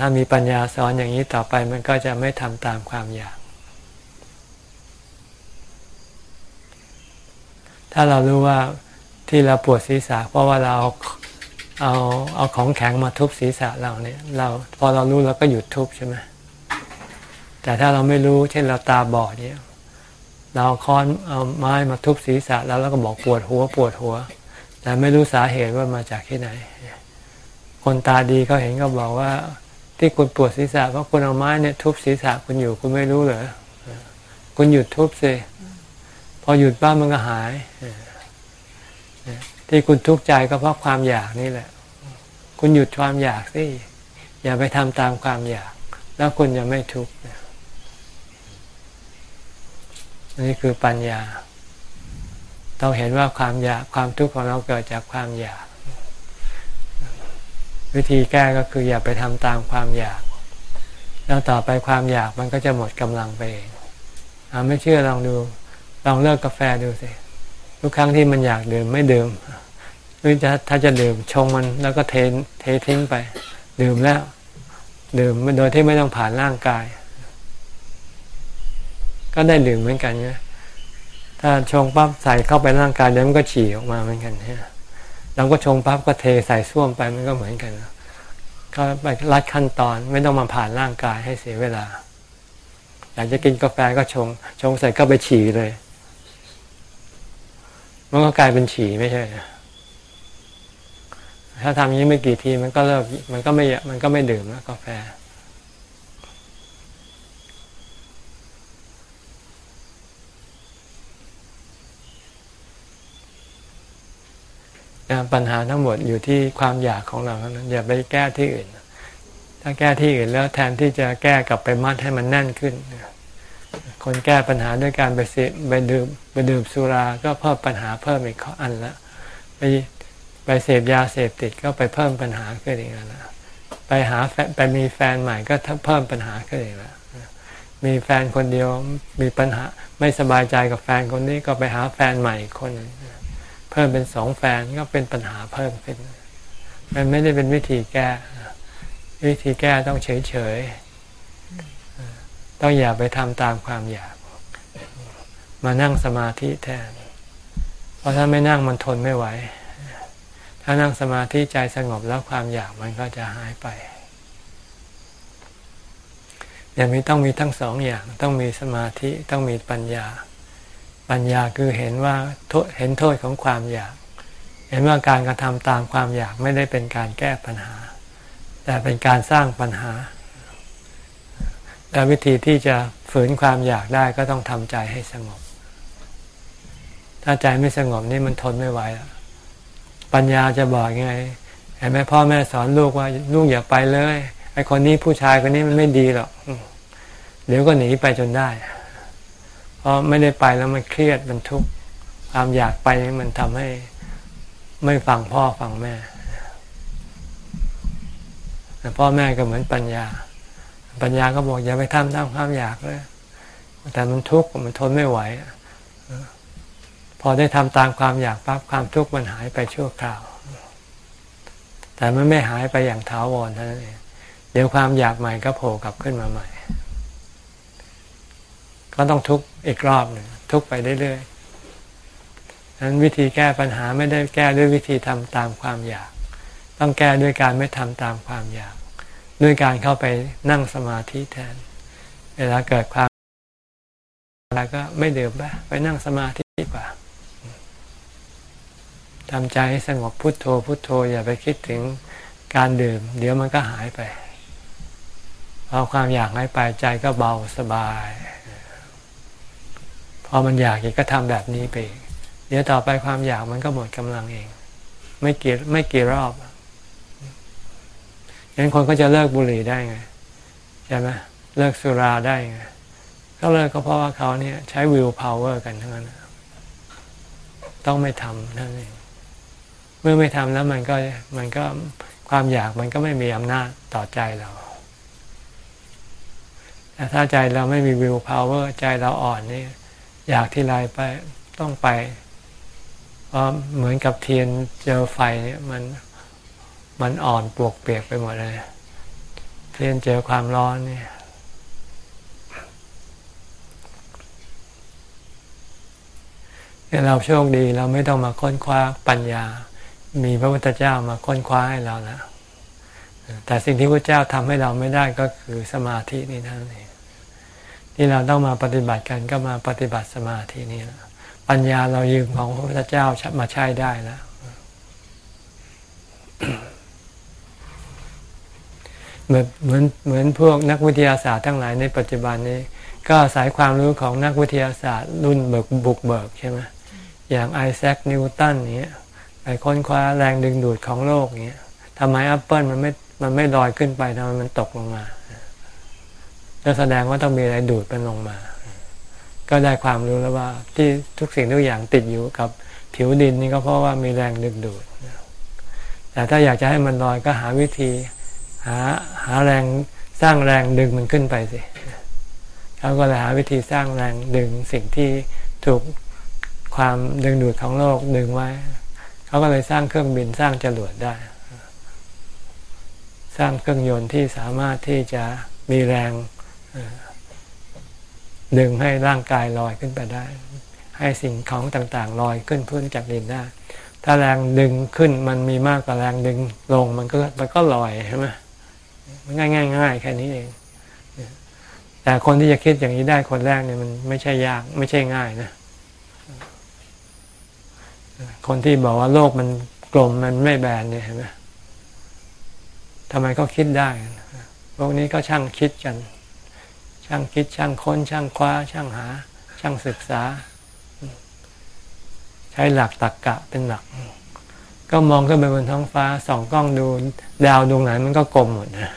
ถ้ามีปัญญาสอนอย่างนี้ต่อไปมันก็จะไม่ทำตามความอยาก ถ้าเรารู้ว่าที่เราปวดศีรษะเพราะว่าเราเอาเอาของแข็งมาทุบศีรษะเราเนี่ย เราพอเรารู้เราก็หยุดทุบใช่ไหม แต่ถ้าเราไม่รู้เช่นเราตาบอดเนี่ยเราค้อนเอาไม้มาทุบศีรษะแล้วเราก็บอกปวดหัวปวดหัว แต่ไม่รู้สาเหตุว่ามาจากที่ไหน คนตาดีเขาเห็นก็บอกว่า ที่คุณปวดศีรษะเพราะคุณเอาไม้เนี่ยทุบศีรษะคุณอยู่คุณไม่รู้เหรอคุณหยุดทุบสิพอหยุดบ้ามันก็หายที่คุณทุกข์ใจก็เพราะความอยากนี่แหละ คุณหยุดความอยากสิอย่าไปทำตามความอยาก แล้วคุณจะไม่ทุกข์ นี่คือปัญญา ต้องเห็นว่าความอยากความทุกข์ของเราเกิดจากความอยาก วิธีแก้ก็คืออย่าไปทำตามความอยาก แล้วต่อไปความอยากมันก็จะหมดกำลังไปเองอไม่เชื่อลองดูลองเลิกกาแฟดูสิทุกครั้งที่มันอยากดื่มไม่ดื่มหรือจะถ้าจะดื่มชงมันแล้วก็เทเททิ้งไป ดื่มแล้ว ดื่มโดยที่ไม่ต้องผ่านร่างกาย ก็ได้ดื่มเหมือนกันเนี่ยถ้าชงปั๊บใส่เข้าไปร่างกายเดี๋ยวมันก็ฉี่ออกมาเหมือนกันเนี่ยเราก็ชงปั๊บก็เทใส่ส้วมไปมันก็เหมือนกันก็ไปรัดขั้นตอนไม่ต้องมาผ่านร่างกายให้เสียเวลา อยากจะกินกาแฟก็ชง ชงใส่ก็ไปฉี่เลย มันก็กลายเป็นฉี่ไม่ใช่ถ้าทำอย่างนี้ไม่กี่ทีมันก็เลิกมันก็ไม่มันก็ไม่ดื่มแล้วกาแฟ ปัญหาทั้งหมดอยู่ที่ความอยากของเราเท่านั้นอย่าไปแก้ที่อื่น ถ้าแก้ที่อื่นแล้วแทนที่จะแก้กลับไปมัดให้มันแน่นขึ้น คนแก้ปัญหาด้วยการไปเสพไปดื่มไปดื่มสุราก็เพิ่มปัญหาเพิ่มอีกข้ออันละไปไปเสพยาเสพติดก็ไปเพิ่มปัญหาขึ้นอีกแล้วไปหาไปมีแฟนใหม่ก็เพิ่มปัญหาขึ้นอีกแล้วมีแฟนคนเดียวมีปัญหาไม่สบายใจกับแฟนคนนี้ก็ไปหาแฟนใหม่คนนึง เพิ่มเป็นสองแฟนก็เป็นปัญหาเพิ่มขึ้น มันไม่ได้เป็นวิธีแก้ วิธีแก้ต้องเฉยเฉยต้องอย่าไปทำตามความอยาก มานั่งสมาธิแทน เพราะถ้าไม่นั่งมันทนไม่ไหว ถ้านั่งสมาธิใจสงบแล้วความอยากมันก็จะหายไปอย่างนี้ต้องมีทั้งสองอย่าง ต้องมีสมาธิต้องมีปัญญา ปัญญาคือเห็นว่าเห็นโทษของความอยาก เห็นว่าการกระทำตามความอยากไม่ได้เป็นการแก้ปัญหา แต่เป็นการสร้างปัญหาและวิธีที่จะฝืนความอยากได้ก็ต้องทำใจให้สงบ ถ้าใจไม่สงบนี่มันทนไม่ไหวปัญญาจะบอกยังไงเห็นไหมพ่อแม่สอนลูกว่าลูกอย่าไปเลยไอ้คนนี้ผู้ชายคนนี้มันไม่ดีหรอกเดี๋ยวก็หนีไปจนได้ พราะไม่ได้ไปแล้วมันเครียดมันทุกข์ความอยากไปมันทำให้ไม่ฟังพ่อฟังแม่แต่พ่อแม่ก็เหมือนปัญญา ปัญญาก็บอกอย่าไปทำตามความอยากเลยแต่มันทุกข์มันทนไม่ไหวพอได้ทำตามความอยากปั๊บความทุกข์มันหายไปชั่วคราว แต่มันไม่หายไปอย่างถาวรเท่านั้นเองเดี๋ยวความอยากใหม่ก็โผล่กลับขึ้นมาใหม่ ก็ต้องทุกข์อีกรอบหนึ่งทุกข์ไปเรื่อยๆนั้นวิธีแก้ปัญหาไม่ได้แก้ด้วยวิธีทำตามความอยาก ต้องแก้ด้วยการไม่ทำตามความอยาก ด้วยการเข้าไปนั่งสมาธิแทน เวลาเกิดความแล้วก็ไม่เดือบไปนั่งสมาธิดีกว่าทำใจให้สงบพุโทโธพุโทโธ อย่าไปคิดถึงการดื่ม เดี๋ยวมันก็หายไปพอความอยากหายไปใจก็เบาสบาย พอมันอยากอีกก็ทำแบบนี้ไปเดี๋ยวต่อไปความอยากมันก็หมดกำลังเอง ไม่กี่ไม่กี่รอบอย่างคนก็จะเลิกบุหรี่ได้ไงใช่ไหมเลิกสุราได้ไงก็เลิกก็เพราะว่าเขาเนี่ยใช้วิวพาวเวอร์กันทั้งนั้นต้องไม่ทำนั่นเองเมื่อไม่ทำแล้วมันก็มันก็ความอยากมันก็ไม่มีอำนาจต่อใจเราแต่ถ้าใจเราไม่มี willpower ใจเราอ่อนนี่ อยากทีไรไปต้องไปเพราะเหมือนกับเทียนเจอไฟเนี่ยมันมันอ่อนปวกเปียกไปหมดเลย เทียนเจอความร้อนเนี่ยเราโชคดีเราไม่ต้องมาค้นคว้าปัญญา มีพระพุทธเจ้ามาค้นคว้าให้เราแล้วแต่สิ่งที่พระเจ้าทำให้เราไม่ได้ก็คือสมาธินี่นั่นเอง ที่เราต้องมาปฏิบัติกันก็มาปฏิบัติสมาธินี่แหละปัญญาเรายืมของพระพุทธเจ้ามาใช้ได้แล้วเหมือนเหมือนเหมือนพวกนักวิทยาศาสตร์ทั้งหลายในปัจจุบันนี้ ก็อาศัยความรู้ของนักวิทยาศาสตร์ รุ่นเบิกบุกเบิกใช่ไหมอย่างไอแซคนิวตันเนี้ยไปค้นคว้าแรงดึงดูดของโลกเนี้ยทำไมแอปเปิลมันไม่มันไม่ลอยขึ้นไปทำไมมันตกลงมา ก็แสดงว่าต้องมีอะไรดูดมันลงมา ก็ได้ความรู้แล้วว่า ที่ทุกสิ่งทุกอย่างติดอยู่กับผิวดินนี่ก็เพราะว่ามีแรงดึงดูด แต่ถ้าอยากจะให้มันลอยก็หาวิธี หาหาแรงสร้างแรงดึงมันขึ้นไปสิเขาก็เลยหาวิธีสร้างแรงดึงสิ่งที่ถูกความดึงดูดของโลกดึงไว้ เขาก็เลยสร้างเครื่องบินสร้างจรวดได้ สร้างเครื่องยนต์ที่สามารถที่จะมีแรง ดึงให้ร่างกายลอยขึ้นไปได้ ให้สิ่งของต่างๆ ลอยขึ้นพื้นจากดินได้ ถ้าแรงดึงขึ้นมันมีมากกว่าแรงดึงลงมันก็มันก็ลอยใช่ไหมง่ายง่ายง่ายแค่นี้เอง แต่คนที่จะคิดอย่างนี้ได้คนแรกเนี่ยมันไม่ใช่ยากไม่ใช่ง่ายนะ คนที่บอกว่าโลกมันกลมมันไม่แบนเนี่ยเห็นไหมทำไมเขาคิดได้ พวกนี้ก็ช่างคิดกัน ช่างคิดช่างค้น ช่างคว้า ช่างหา ช่างศึกษา ใช้หลักตรกกะเป็นหลัก ก็มองขึ้นไปบนท้องฟ้าส่องกล้องดูดาวดวงไหนมันก็กลมหมดนะ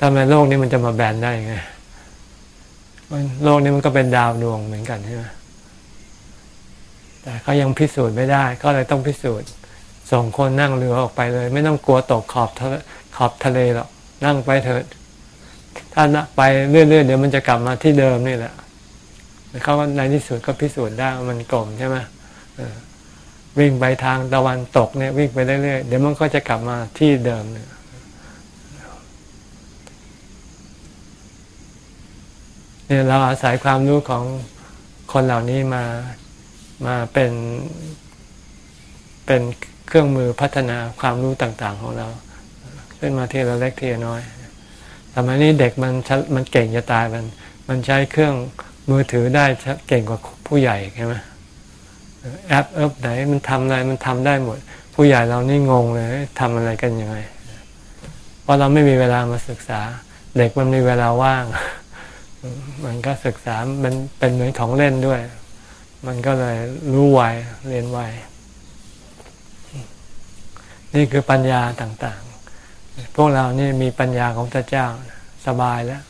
ทำไมโลกนี้มันจะมาแบนได้ไงโลกนี้มันก็เป็นดาวดวงเหมือนกันใช่ไหมแต่เขายังพิสูจน์ไม่ได้ ก็เลยต้องพิสูจน์ ส่งคนนั่งเรือออกไปเลย ไม่ต้องกลัวตกขอบขอบทะเลหรอกนั่งไปเถิด ถ้าไปเรื่อยๆเดี๋ยวมันจะกลับมาที่เดิมนี่แหละเขาในที่สุดก็พิสูจน์ได้มันกลมใช่ไหมวิ่งไปทางตะวันตกเนี่ยวิ่งไปเรื่อยๆเดี๋ยวมันก็จะกลับมาที่เดิมเนี่ยเนี่ยเราอาศัยความรู้ของคนเหล่านี้มามาเป็นเป็นเครื่องมือพัฒนาความรู้ต่างๆของเรา ขึ้นมาทีละเล็กทีละน้อย มัยนี้เด็กมันมันเก่งจะตายมัน มันใช้เครื่องมือถือได้เก่งกว่าผู้ใหญ่ใช่ไหมแอปเอปไหนมันทำอะไรมันทำได้หมด ผู้ใหญ่เรานี่งงเลยทำอะไรกันยังไงเพราะเราไม่มีเวลามาศึกษา เด็กมันมีเวลาว่าง มันก็ศึกษามันเป็นเหมือนของเล่นด้วย มันก็เลยรู้ไวเรียนไวนี่คือปัญญาต่าง พวกเรานี่มีปัญญาของพระเจ้าสบายแล้ว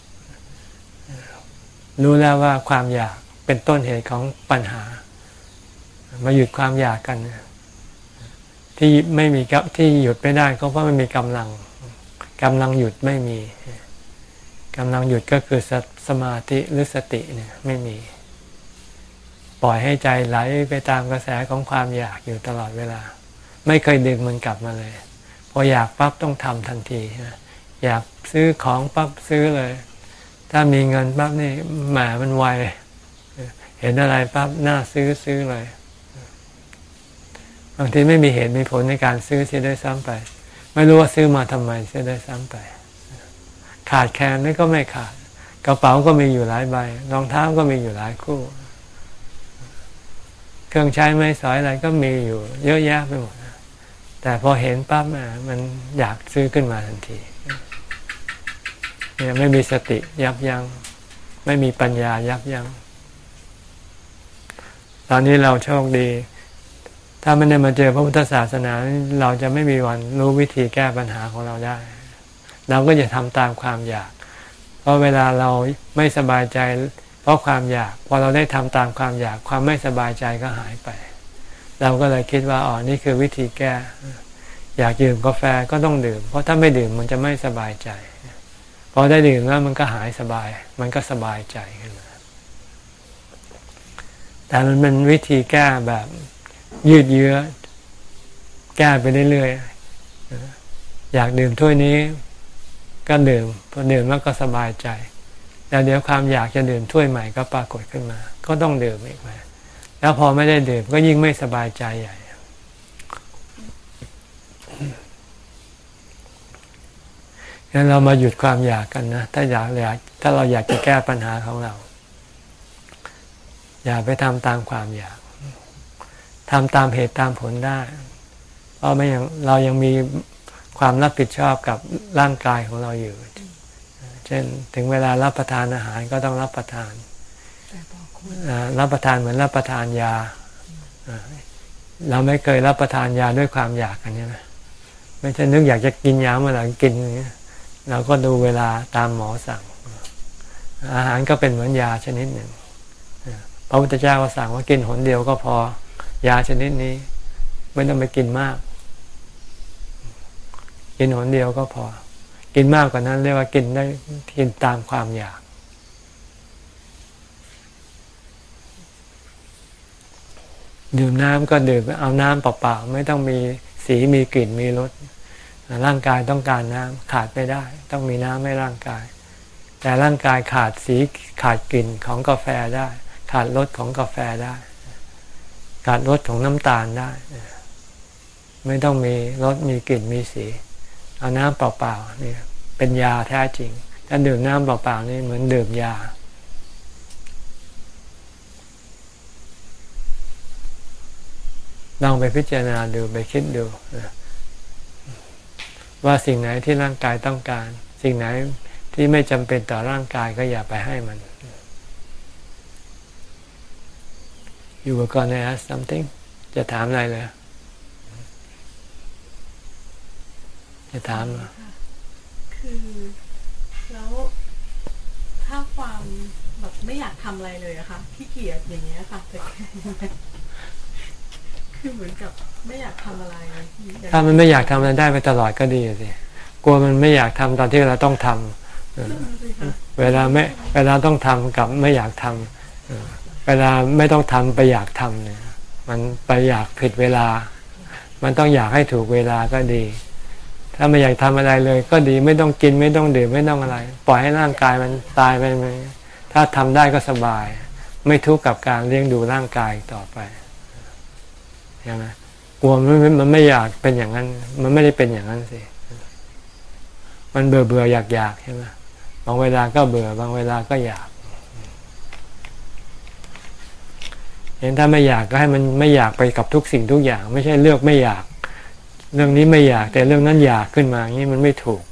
รู้แล้วว่าความอยากเป็นต้นเหตุของปัญหา มาหยุดความอยากกัน ที่ไม่มีที่หยุดไม่ได้ก็เพราะมันมีกำลังกำลังหยุดไม่มีกำลังหยุดก็คือสมาธิหรือสติเนี่ยไม่มี ปล่อยให้ใจไหลไปตามกระแสของความอยากอยู่ตลอดเวลา ไม่เคยดึงมันกลับมาเลย ออยากปั๊บต้องทำทันทีอยากซื้อของปั๊บซื้อเลย ถ้ามีเงินปั๊บนี่หมามันไวเห็นอะไรปั๊บน่าซื้อซื้อเลยบางทีไม่มีเหตุมีผลในการซื้อเสียได้ซ้ำไป ไม่รู้ว่าซื้อมาทำไมเสียได้ซ้ำไป ขาดแคลนนี่ก็ไม่ขาด กระเป๋าก็มีอยู่หลายใบรองเท้าก็มีอยู่หลายคู่ เครื่องใช้ไม้สอยอะไรก็มีอยู่ เยอะแยะไปหมด แต่พอเห็นปั๊บมันอยากซื้อขึ้นมาทันทีเนี่ยไม่มีสติยับยัง้งไม่มีปัญญายับยัง้งตอนนี้เราโชคดี ถ้าไม่ได้มาเจอพระพุทธศาสนาเราจะไม่มีวันรู้วิธีแก้ปัญหาของเราได้ เราก็จะทำตามความอยาก เพราะเวลาเราไม่สบายใจ เพราะความอยาก พอเราได้ทำตามความอยาก ความไม่สบายใจก็หายไป เราก็เลยคิดว่าอ๋อนี่คือวิธีแก้ อยากดื่มกาแฟก็ต้องดื่ม เพราะถ้าไม่ดื่มมันจะไม่สบายใจพอได้ดื่มแล้วมันก็หายสบาย มันก็สบายใจขึ้นมาแต่มันเป็นวิธีแก้แบบยืดเยื้อ แก้ไปเรื่อยๆอยากดื่มถ้วยนี้ก็ดื่มพอดื่มแล้วก็สบายใจแล้วเดี๋ยวความอยากจะดื่มถ้วยใหม่ก็ปรากฏขึ้นมา ก็ต้องดื่มอีกมา แล้วพอไม่ได้ดื่มก็ยิ่งไม่สบายใจใหญ่ งั้นเรามาหยุดความอยากกันนะ ถ้าอยากอยากถ้าเราอยากจะแก้ปัญหาของเรา อย่าไปทำตามความอยากทำตามเหตุตามผลได้ เพราะไม่ยังเรายังมีความรับผิดชอบกับร่างกายของเราอยู่ เช่นถึงเวลารับประทานอาหารก็ต้องรับประทาน รับประทานเหมือนรับประทานยา เราไม่เคยรับประทานยาด้วยความอยากกันใช่ไหมไม่ใช่นึกอยากจะกินยาเมื่อไหร่กินอย่างนี้เราก็ดูเวลาตามหมอสั่ง อาหารก็เป็นเหมือนยาชนิดหนึ่งพระพุทธเจ้าก็สั่งว่ากินหนเดียวก็พอ ยาชนิดนี้ ไม่ต้องไปกินมาก กินหนเดียวก็พอ กินมากกว่านั้นเรียกว่ากินได้กินตามความอยาก ดื่มน้ำก็ดื่มเอาน้ำเปล่าๆไม่ต้องมีสีมีกลิ่นมีรสร่างกายต้องการน้ำขาดไม่ได้ ต้องมีน้ำให้ร่างกาย แต่ร่างกายขาดสีขาดกลิ่นของกาแฟได้ ขาดรสของกาแฟได้ ขาดรสของน้ำตาลได้ ไม่ต้องมีรสมีกลิ่นมีสี เอาน้ำเปล่าๆนี่เป็นยาแท้จริงถ้าดื่มน้ำเปล่าๆนี่เหมือนดื่มยา ลองไปพิจารณาดูไปคิดดู ว่าสิ่งไหนที่ร่างกายต้องการ สิ่งไหนที่ไม่จำเป็นต่อร่างกายก็อย่าไปให้มัน You were gonna ask something จะถามอะไรเลยจะถามเหรอคือแล้วถ้าความแบบไม่อยากทำอะไรเลยอะค่ะขี้เกียจอย่างเงี้ยค่ะจะแก้ คือเหมือนกับไม่อยากทำอะไร ถ้ามันไม่อยากทำอะไรได้ไปตลอดก็ดีสิกลัวมันไม่อยากทำตอนที่เราต้องทำเออเวลาไม่เวลาต้องทำกับไม่อยากทำเออเวลาไม่ต้องทำไปอยากทำเนี่ย มันไปอยากผิดเวลา มันต้องอยากให้ถูกเวลาก็ดี ถ้าไม่อยากทำอะไรเลย ก็ดีไม่ต้องกินไม่ต้องดื่มไม่ต้องอะไร ปล่อยให้ร่างกายมันตายไปไหมถ้าทำได้ก็สบาย ไม่ทุกข์กับการเลี้ยงดูร่างกายต่อไป ช่ไหมกลัวมันมันไม่อยากเป็นอย่างนั้น มันไม่ได้เป็นอย่างนั้นสิมันเบื่อเบื่ออยากอยากใช่ไหมบางเวลาก็เบื่อบางเวลาก็อยากเห็นถ้าไม่อยากก็ให้มันไม่อยากไปกับทุกสิ่งทุกอย่าง ไม่ใช่เลือกไม่อยาก เรื่องนี้ไม่อยากแต่เรื่องนั้นอยากขึ้นมาอย่างนี้มันไม่ถูก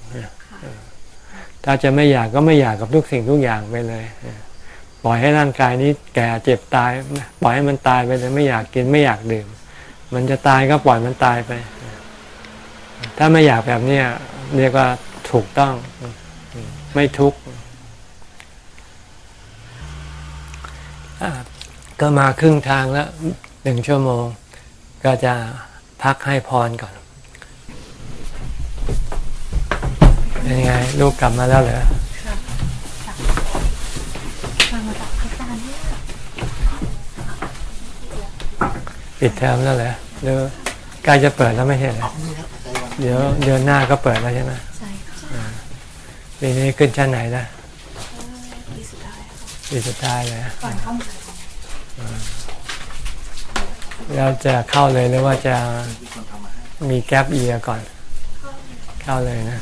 ถ้าจะไม่อยากก็ไม่อยากกับทุกสิ่งทุกอย่างไปเลยปล่อยให้ร่างกายนี้แก่เจ็บตาย ปล่อยให้มันตายไปเลยไม่อยากกินไม่อยากดื่ม มันจะตายก็ปล่อยมันตายไป ถ้าไม่อยากแบบนี้เรียกว่าถูกต้อง ไม่ทุกข์ก็มาครึ่งทางแล้วหนึ่งชั่วโมง ก็จะพักให้พรก่อน เป็นไง ลูกกลับมาแล้วเหรอ ปิดเทอมแล้วเหรอหรือใกล้จะเปิดแล้วไม่ใช่เหรอเดี๋ยวเดือนหน้าก็เปิดแล้วใช่ไหมใช่ค่ะปีนี้ขึ้นชั้นไหนนะปีสุดท้ายค่ะปีสุดท้ายเลยก่อนเข้ามหาลัยแล้วจะเข้าเลยหรือว่าจะมีแกลบเอียก่อน เข้าเลยนะ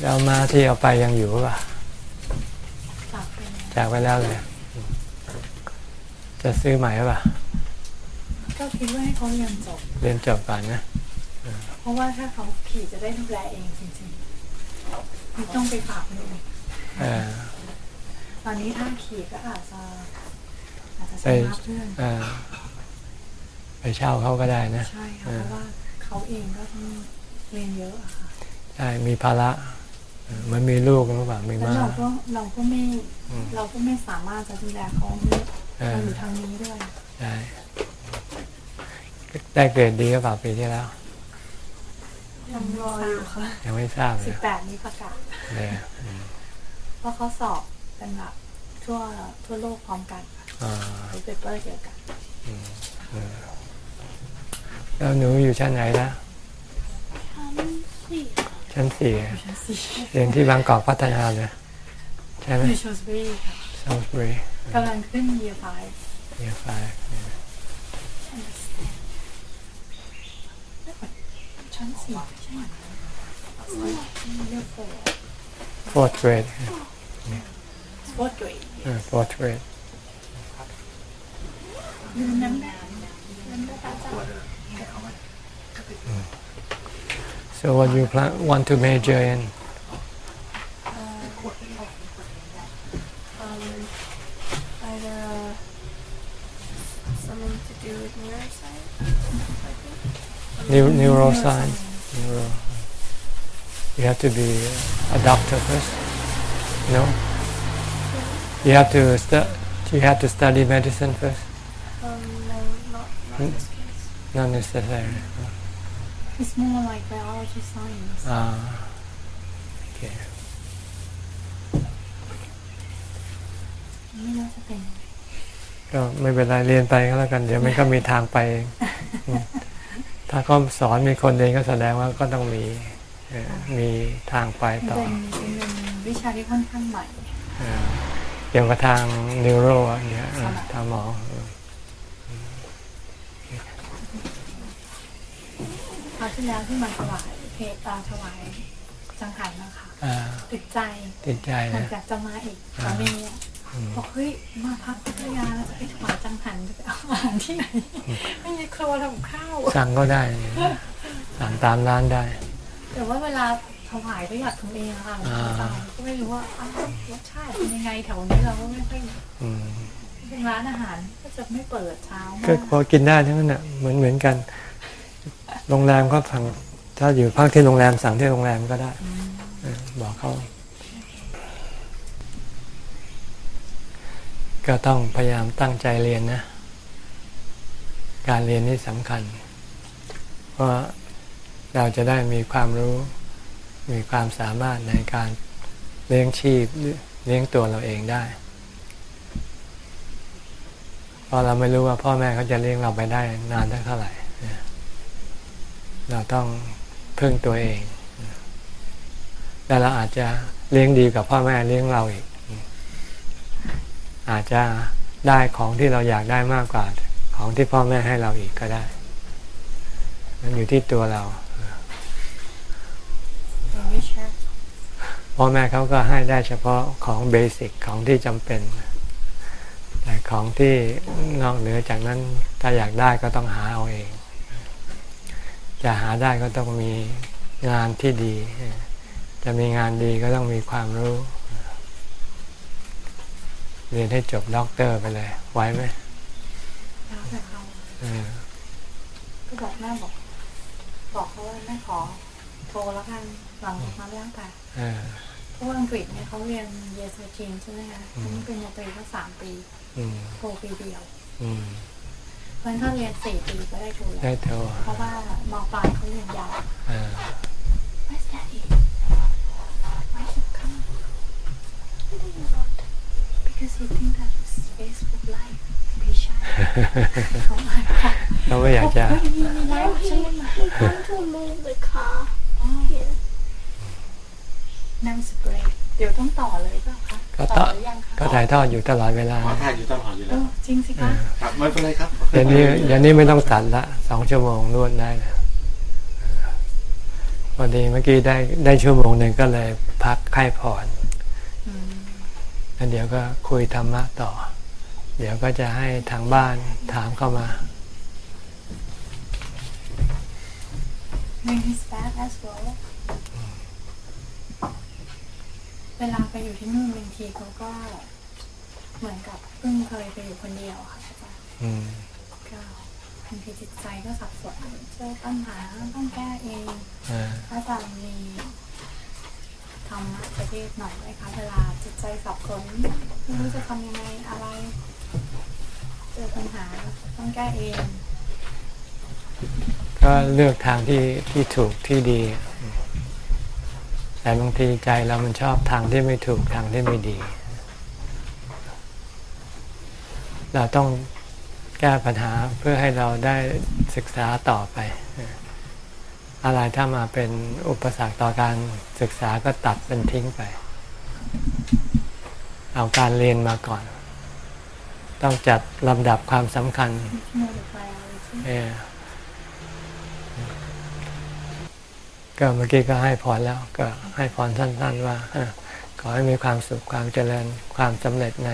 แล้วมาที่เอาไปยังอยู่ป่ะฝากเป็นจากไปแล้วเลย จะซื้อใหม่ป่ะก็คิดว่าให้เขาเรียนจบเรียนจบก่อนนะ เพราะว่าถ้าเขาขี่จะได้ดูแลเองจริงๆไม่ต้องไปฝากคนอื่นเออตอนนี้ถ้าขี่ก็อาจจะอาจจะไปใช้มาเพื่อนเออไปเช่าเขาก็ได้นะ ใช่ค่ะเพราะว่าเขาเองก็ต้องเรียนเยอะอะค่ะใช่มีภาระเออมันมีลูกหรือเปล่ามีแล้วมาเราก็เราก็ไม่อืมเราก็ไม่สามารถจะดูแลเขาเออเราอยู่ทางนี้ด้วยใช่ได้เกรดดีก็เปล่าปีที่แล้วยังรออยู่ค่ะยังไม่ทราบเลสิยบแปดนี้ประกาศเนี่ยอืมเพราะเขาสอบเป็นแบบทั่วทั่วโลกพร้อมกันอ่าหรือเปเปอร์เดียวกันแล้วหนูอยู่ชั้นไหนนะชั้นสี่ชั้นสี่ชั้นสี่เรียนที่บางกอกพัฒนาเลยใช่ไหมอยู่ชลบุรีค่ะ ซาวส์บรีกำลังขึ้นเยียร์ไฟเรียนไฟชั้นสี่ใช่ไหมเรียกโฟร์ fourth grade สปอร์ตเกรดเออ fourth grade น้ำแดงน้ำแดงจ้า so what you plan want to major in Neu- neuroscience neuro you have to be a doctor first no you have to stu- you have to study medicine first Um, no, not, not in this case. not necessarily It's more like biology science อ่าโอเค ไม่น่าจะเป็น ก็ไม่เป็นไรเรียนไปก็แล้วกัน เดี๋ยวมันก็มีทางไปเองอืม <laughs> ถ้าเขาสอนมีคนเรียนก็แสดงว่าก็ต้องมีเอ่อมีทางไปมันต่อเป็นเป็นวิชาที่ค่อนข้างใหม่เอ่อเกี่ยวกับทางนิวโรอะเนี่ยเออทางหมอเออคราวที่แล้วที่มาถวายเพจตาถวายจังหันนะคะอ่าติดใจติดใจหลังนะจากจะมาอีกอ่าสามีอะ บอกเฮ้ยมาพักพัทยาแล้วจะไปถวายจังหันจะไปเอาอาหารที่ไหน ไม่มีครัวทำข้าว สั่งก็ได้ สั่งตามร้านได้ แต่ว่าเวลาถวายก็อยากทำเองอะค่ะหลวงพ่ออาจารย์ก็ไม่รู้ว่าอ้าวรสชาติเป็นยังไงแถวนี้เราก็ไม่ค่อยอืมเป็นร้านอาหารก็จะไม่เปิดเช้าก็มากพอกินได้ทั้งนั้นน่ะเหมือนเหมือนกัน โรงแรมก็สั่งถ้าอยู่พักที่โรงแรมสั่งที่โรงแรมก็ได้เออบอกเขา ก็ต้องพยายามตั้งใจเรียนนะ การเรียนนี่สำคัญ เพราะเราจะได้มีความรู้ มีความสามารถในการเลี้ยงชีพเลี้ยงตัวเราเองได้เพราะเราไม่รู้ว่าพ่อแม่เขาจะเลี้ยงเราไปได้นานเท่าไหร่ เราต้องพึ่งตัวเองแต่เราอาจจะเลี้ยงดีกับพ่อแม่เลี้ยงเราอีก อาจจะได้ของที่เราอยากได้มากกว่า ของที่พ่อแม่ให้เราอีกก็ได้ มันอยู่ที่ตัวเราเป็นวิชาพ่อแม่เขาก็ให้ได้เฉพาะของเบสิกของที่จำเป็น แต่ของที่นอกเหนือจากนั้นถ้าอยากได้ก็ต้องหาเอาเอง จะหาได้ก็ต้องมีงานที่ดี จะมีงานดีก็ต้องมีความรู้ เรียนให้จบด็อกเตอร์ไปเลยไหวไหมแล้วแต่เขาเออก็บอกแม่บอก บอกเขาว่าแม่ขอโทรแล้วกันหลังมาแล้วแต่เออเพราะว่าอังกฤษเนี่ยเขาเรียนเยสจีนใช่ไหมคะอืมมันเป็นตรีก็สามปีอืมโทปีเดียวอืมเพราะฉะนั้นถ้าเรียนสี่ปีก็ได้โทแล้ได้วโทรเพราะว่ามปลายเขาเรียนยาวเออ Where's Daddy? Why he come? I don't know what because he think that it's Facebook live พี่ชายเขาอ่านค่ะเราไม่อยากจะเฮ้ยมีมีไล Oh, ฟ์ he, ใช่ไหม he want to move the car อ๋อ here. นั่งสเปรย์เดี๋ยวต้องต่อเลยเปล่าคะก็ต่อหรือยังคะก็ถ่ายทอดอยู่ตลอดเวลา ขอถ่ายอยู่ตลอดอยู่โอ้แล้วจริงสิเอคะอครับไม่เป็นไรครับเดี๋ยวนี้เดี๋ยวนี้ไม่ต้องตัดละสองชั่วโมงนวดได้นะพอดีเมื่อกี้ได้ได้ชั่วโมงหนึ่งก็เลยพักค่ายผ่อนอืม แล้วเดี๋ยวก็คุยธรรมะต่อ เดี๋ยวก็จะให้ทางบ้านถามเข้ามา Bring his bag as well เวลาไปอยู่ที่นู่นบางทีเขาก็เหมือนกับเพิ่งเคยไปอยู่คนเดียวค่ะอาจารย์อืมก็บางทีจิตใจก็สับสนเจอปัญหาต้องแก้เองเอออาจารย์มี ธรรมะประเทศหน่อยไหมคะเวลาจิตใจสับสนไม่รู้จะทำยังไงอะไร เจอปัญหาต้องแก้เองก็ก็เลือกทางที่ที่ถูกที่ดี แต่บางทีใจเรามันชอบทางที่ไม่ถูกทางที่ไม่ดี เราต้องแก้ปัญหาเพื่อให้เราได้ศึกษาต่อไป อะไรถ้ามาเป็นอุปสรรคต่อการศึกษาก็ตัดเป็นทิ้งไป เอาการเรียนมาก่อน ต้องจัดลำดับความสำคัญเออก็เมื่อกี้ก็ให้พรแล้วก็ให้พรสั้นๆว่าขอให้มีความสุขความเจริญความสำเร็จใน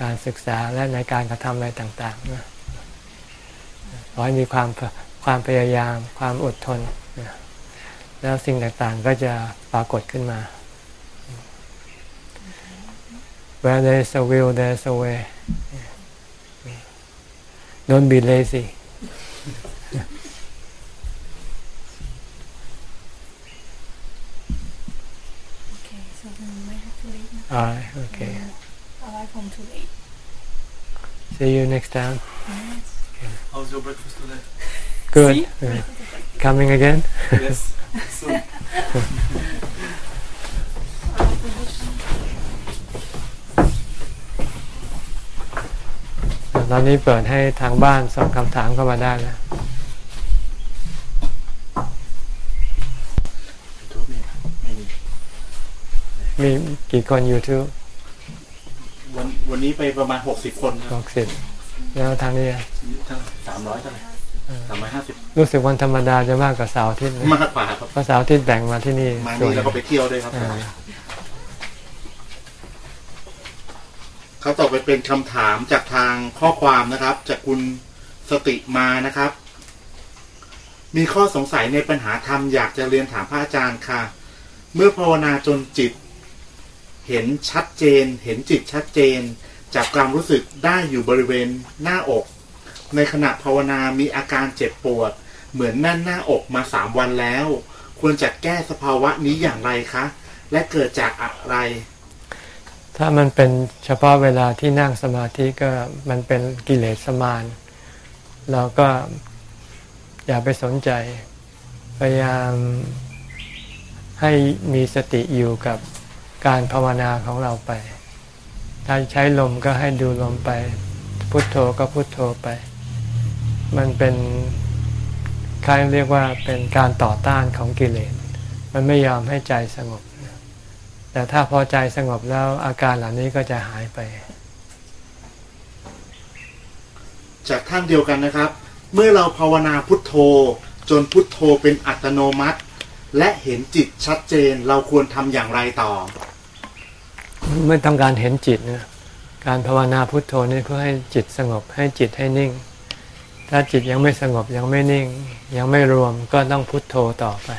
การศึกษาและในการกระทำอะไรต่างๆนะขอให้มีความ ความพยายาม ความอดทนนะแล้วสิ่งต่างๆก็จะปรากฏขึ้นมา Where there is a will, there is a way. Don't be lazy. Okay, so then we might have to leave now. All right, okay. Arrive home too late. See you next time. Yes. How's your breakfast today? Good. Yeah. Coming again? yes. Soon. ตอนนี้เปิดให้ทางบ้านส่งคำถามเข้ามาได้แล้วทุกเนี่ยไม่มีมีกี่คน YouTube วันวันนี้ไปประมาณหกสิบคนคหรับกสิบแล้วทางนี้อะสามร้อยเท่าไหร่ สามร้อยห้าสิบรู้สึกวันธรรมดาจะมากกว่าเสาร์อาทิตย์นะมากกว่าครับเพราะเสาร์อาทิตย์แบ่งมาที่นี่มาส่วนี่นแล้วก็ไปเที่ยวด้วยครับอ่าเขาตอบไปเป็นคำถามจากทางข้อความนะครับ จากคุณสติมานะครับ มีข้อสงสัยในปัญหาธรรมอยากจะเรียนถามพระอาจารย์ค่ะ เมื่อภาวนาจนจิต เห็นชัดเจน เห็นจิตชัดเจนจากความรู้สึกได้อยู่บริเวณหน้าอก ในขณะภาวนามีอาการเจ็บปวด เหมือนแน่นหน้าอกมาสามวันแล้ว ควรจะแก้สภาวะนี้อย่างไรคะ และเกิดจากอะไร ถ้ามันเป็นเฉพาะเวลาที่นั่งสมาธิก็มันเป็นกิเลสสมาน เราก็อย่าไปสนใจ พยายามให้มีสติอยู่กับการภาวนาของเราไป ถ้าใช้ลมก็ให้ดูลมไป พุทโธก็พุทโธไป มันเป็นคล้ายเรียกว่าเป็นการต่อต้านของกิเลส มันไม่ยอมให้ใจสงบ แต่ถ้าพอใจสงบแล้วอาการเหล่านี้ก็จะหายไป จากท่านเดียวกันนะครับ เมื่อเราภาวนาพุทโธ จนพุทโธเป็นอัตโนมัติ และเห็นจิตชัดเจนเราควรทำอย่างไรต่อ ไม่ต้องการเห็นจิตนะการภาวนาพุทโธนี่เพื่อให้จิตสงบให้จิตให้นิ่ง ถ้าจิตยังไม่สงบยังไม่นิ่ง ยังไม่รวมก็ต้องพุทโธต่อไป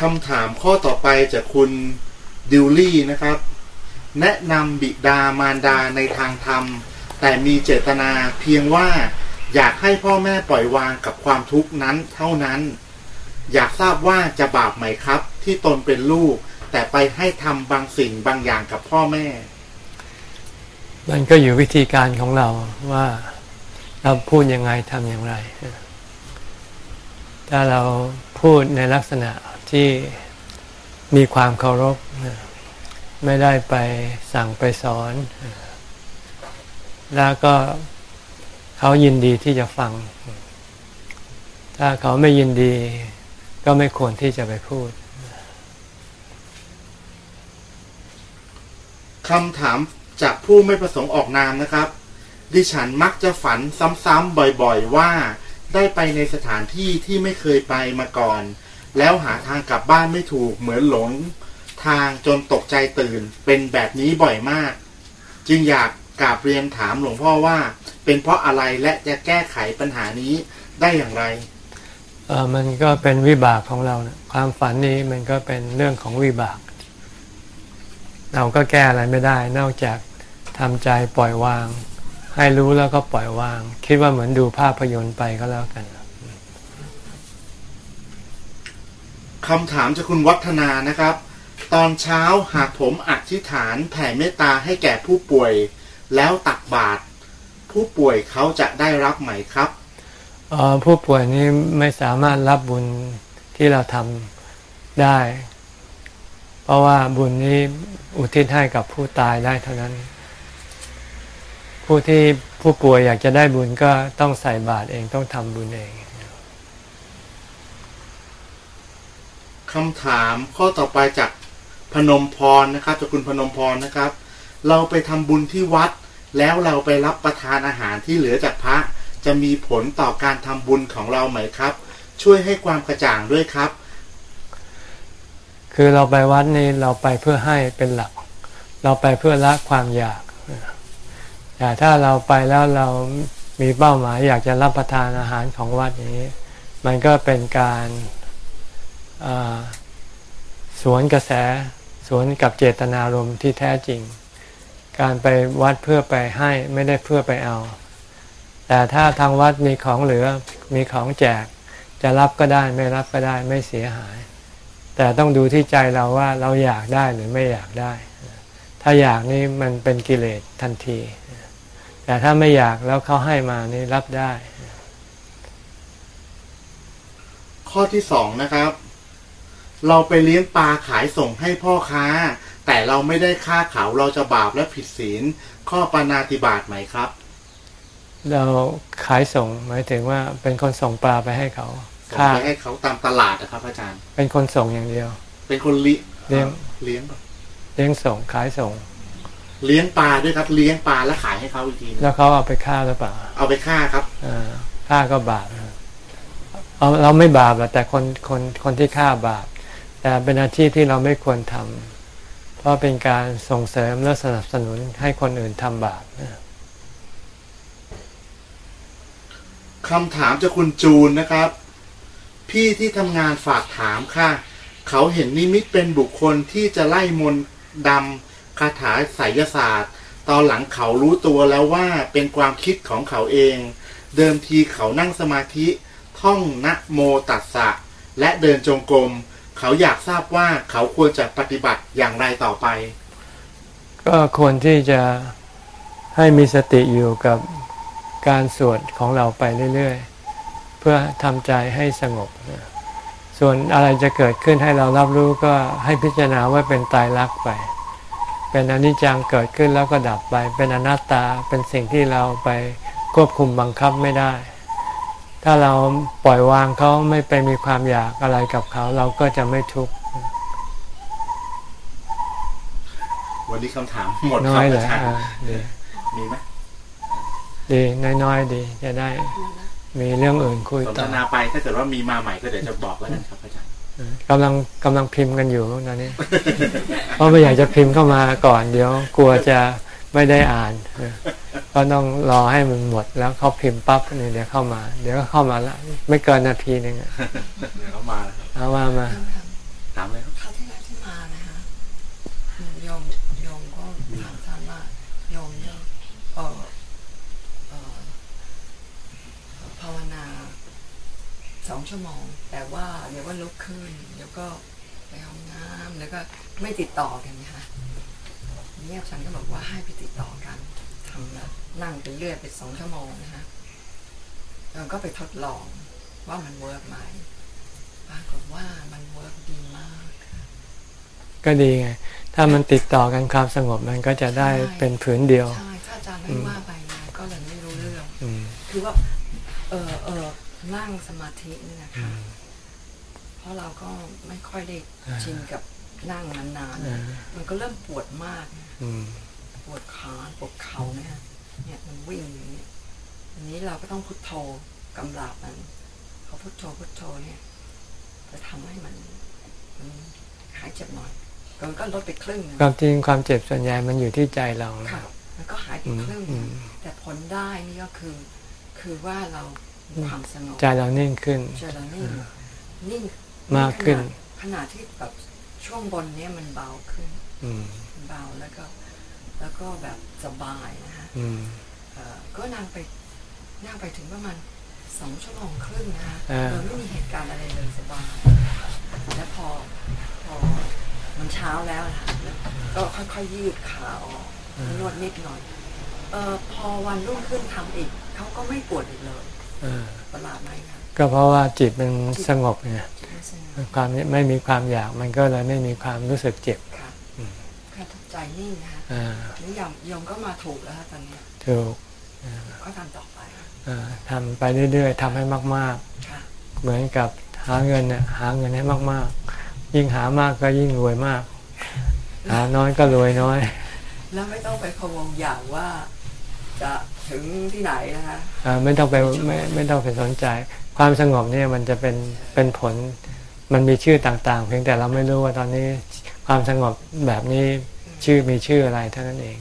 คำถามข้อต่อไปจากคุณดิวลี่นะครับ แนะนำบิดามารดาในทางธรรม แต่มีเจตนาเพียงว่าอยากให้พ่อแม่ปล่อยวางกับความทุกข์นั้นเท่านั้น อยากทราบว่าจะบาปไหมครับ ที่ตนเป็นลูก แต่ไปให้ทำบางสิ่งบางอย่างกับพ่อแม่ มันก็อยู่วิธีการของเราว่าเราพูดยังไงทำอย่างไร ถ้าเราพูดในลักษณะที่มีความเคารพ ไม่ได้ไปสั่งไปสอน แล้วก็เขายินดีที่จะฟัง ถ้าเขาไม่ยินดี ก็ไม่ควรที่จะไปพูดคำถาม จากผู้ไม่ประสงค์ออกนามนะครับ ดิฉันมักจะฝันซ้ำๆบ่อยๆ ว่าได้ไปในสถานที่ที่ไม่เคยไปมาก่อน แล้วหาทางกลับบ้านไม่ถูกเหมือนหลง ทางจนตกใจตื่นเป็นแบบนี้บ่อยมาก จึงอยากกราบเรียนถามหลวงพ่อว่า เป็นเพราะอะไรและจะแก้ไขปัญหานี้ได้อย่างไรเออมันก็เป็นวิบากของเรานะความฝันนี้มันก็เป็นเรื่องของวิบาก เราก็แก้อะไรไม่ได้ นอกจาก ทำใจปล่อยวาง ให้รู้แล้วก็ปล่อยวาง คิดว่าเหมือนดูภาพยนตร์ไปก็แล้วกันคำถามจากคุณวัฒนานะครับ ตอนเช้าหากผมอธิษฐานแผ่เมตตาให้แก่ผู้ป่วย แล้วตักบาตรผู้ป่วยเขาจะได้รับไหมครับเอ่อผู้ป่วยนี้ไม่สามารถรับบุญที่เราทำได้ เพราะว่าบุญนี้อุทิศให้กับผู้ตายได้เท่านั้น ผู้ที่ผู้ป่วยอยากจะได้บุญก็ต้องใส่บาตรเองต้องทำบุญเองคำถามข้อต่อไปจากพนมพรนะครับจากคุณพนมพรนะครับ เราไปทำบุญที่วัด แล้วเราไปรับประทานอาหารที่เหลือจากพระจะมีผลต่อการทำบุญของเราไหมครับ ช่วยให้ความกระจ่างด้วยครับ คือเราไปวัดนี้เราไปเพื่อให้เป็นหลัก เราไปเพื่อละความอยาก แต่ถ้าเราไปแล้วเรามีเป้าหมายอยากจะรับประทานอาหารของวัดนี้ มันก็เป็นการาสวนกระแสสวนกับเจตนารมณ์ที่แท้จริง การไปวัดเพื่อไปให้ไม่ได้เพื่อไปเอา แต่ถ้าทางวัดมีของเหลือมีของแจกจะรับก็ได้ไม่รับก็ได้ไม่เสียหาย แต่ต้องดูที่ใจเราว่าเราอยากได้หรือไม่อยากได้ ถ้าอยากนี่มันเป็นกิเลสทันที แต่ถ้าไม่อยากแล้วเขาให้มานี่รับได้ ข้อที่สองนะครับ เราไปเลี้ยงปลาขายส่งให้พ่อค้า แต่เราไม่ได้ค่าเขาเราจะบาปและผิดศีลข้อปานาติบาตไหมครับ เราขายส่งหมายถึงว่าเป็นคนส่งปลาไปให้เขาส่งค่าไปให้เขาตามตลาดนะครับอาจารย์ เป็นคนส่งอย่างเดียว เป็นคนเลี้ยงเลี้ยงเลี้ยงปะเลี้ยงส่งขายส่ง เลี้ยงปลาด้วยครับ เลี้ยงปลาแล้วขายให้เขาอีกทีนึงแล้วเขาเอาไปฆ่าหรือเปล่า เอาไปฆ่าครับอ่าฆ่าก็บาปนะเอาเราไม่บาปหรอกแต่คนคนคนที่ฆ่าบาป แต่เป็นอาชีพที่เราไม่ควรทำเพราะเป็นการส่งเสริมและสนับสนุนให้คนอื่นทำบาปนะคำถามจากคุณจูนนะครับ พี่ที่ทำงานฝากถามค่ะ เขาเห็นนิมิตเป็นบุคคลที่จะไล่มนต์ดำ คาถาไสยศาสตร์ ตอนหลังเขารู้ตัวแล้วว่าเป็นความคิดของเขาเอง เดิมทีเขานั่งสมาธิ ท่องนะโมตัสสะ และเดินจงกรม เขาอยากทราบว่าเขาควรจะปฏิบัติอย่างไรต่อไป ก็ควรที่จะให้มีสติอยู่กับการสวดของเราไปเรื่อยๆ เพื่อทำใจให้สงบ ส่วนอะไรจะเกิดขึ้นให้เรารับรู้ก็ให้พิจารณาว่าเป็นตายรักษ์ไป เป็นอนิจจังเกิดขึ้นแล้วก็ดับไป เป็นอนัตตาเป็นสิ่งที่เราไปควบคุมบังคับไม่ได้ ถ้าเราปล่อยวางเขาไม่ไปมีความอยากอะไรกับเขาเราก็จะไม่ทุกข์วันนี้คำถามหมดคน้รัอบยเหรอาอจารย์อ่าดีมีไหมดีน้อยๆดีจะได้ มีเรื่องอื่นคุยสนต่ทอนาไปถ้าเกิดว่ามีมาใหม่ก็เดี๋ยวจะบอกแล้วกันครับอาจารย์ กำลังกำลังพิมพ์กันอยู่ตอนนี้ เพราะไม่อยากจะพิมพ์เข้ามาก่อนเดี๋ยว กลัวจะไม่ได้อ่านเออก็ต้องรอให้มันหมดแล้วเขาพิมพ์ปั๊บนี่เดี๋ยวเข้ามา เดี๋ยวก็เข้ามาละไม่เกินนาทีหนึ่งอะเดี๋ยวเขามาแล้วครับเอาว่ามาถามเลยครับคราวที่แล้วที่มานะคะโยมโยมก็ถามท่านว่าโยมเนี่ยเออเออภาวนาสองชั่วโมง แต่ว่าเดี๋ยวก็ลุกขึ้นเดี๋ยวก็ไปห้องน้ำแล้วก็ไม่ติดต่อกันนะคะเนี่ยฉันก็บอกว่าให้ไปติดต่อกันทำแบบนั่งไปเรื่อยไปสองชั่วโมงนะคะเราก็ไปทดลองว่ามัน work ไหมปรากฏว่ามัน work ดีมากก็ดีไง ถ้ามันติดต่อกันความสงบมันก็จะได้เป็นผืนเดียว ใช่ ถ้าอาจารย์ไม่ว่าไปนะก็เลยไม่รู้เรื่องอืมคือว่า เออเออนั่งสมาธินี่นะคะเพ ราะเราก็ไม่ค่อยได้ชินกับนั่งนานอ่าๆมันก็เริ่มปวดมากนะอืมปวดขาปวดเข่านะฮะเนี่ยมันวิ่งอย่างนี้อันนี้เราก็ต้องพุทโธกำลับมันพอพุทโธพุทโธเนี่ยจะทำให้มันมันหายเจ็บหน่อยก็ก็ลดไปครึ่งหนึงความจริงความเจ็บส่วนใหญ่มันอยู่ที่ใจเรานะค่ะมันก็หายไปอืมครึ่งหอืนึ่งมแต่ผลได้นี่ก็คือ คือว่าเรามีความสงบใจเรานิ่งขึ้นใจเรานิ่งนิ่ง มากขึ้น ขนาดที่แบบช่วงบนเนี้ยมันเบาขึ้นอืมเบาแล้วก็แล้วก็แบบสบายนะฮะอืมเอ่อก็นั่งไปนั่งไปถึงประมาณสองชั่วโมงครึ่งนะฮะอ่าโดยไม่มีเหตุการณ์อะไรเลยสบายแล้วพอพอมันเช้าแล้วนะฮะแล้วก็ค่อยๆยืดขาออกนวดนิดหน่อยเอ่อพอวันรุ่งขึ้นทำอีกเขาก็ไม่ปวดอีกเลยเออประหลาดไหมคะก็เพราะว่าจิตมันสงบไงไม่ใช่ ความไม่มีความอยากมันก็เลยไม่มีความรู้สึกเจ็บค่ะอืมแค่ทุกใจนิ่งนะคะอ่านี่ยอมยอมก็มาถูกแล้วค่ะตอนเนี้ยถูกก็ทำต่อไปอ่าทำไปเรื่อยๆทำให้มากค่ะๆเหมือนกับหาเงินเนี่ยหาเงินให้มากๆ ยิ่งหามากก็ยิ่งรวยมาก หาน้อยก็รวยน้อย แล้วไม่ต้องไปพะวงอย่างว่าจะถึงที่ไหนนะคะอ่าไม่ต้องไปไม่ไม่ต้องไปสนใจ ความสงบเนี่ยมันจะเป็นเป็นผล มันมีชื่อต่างๆ เพียงแต่เราไม่รู้ว่าตอนนี้ความสงบแบบนี้ชื่อมีชื่ออะไรเท่านั้นเอง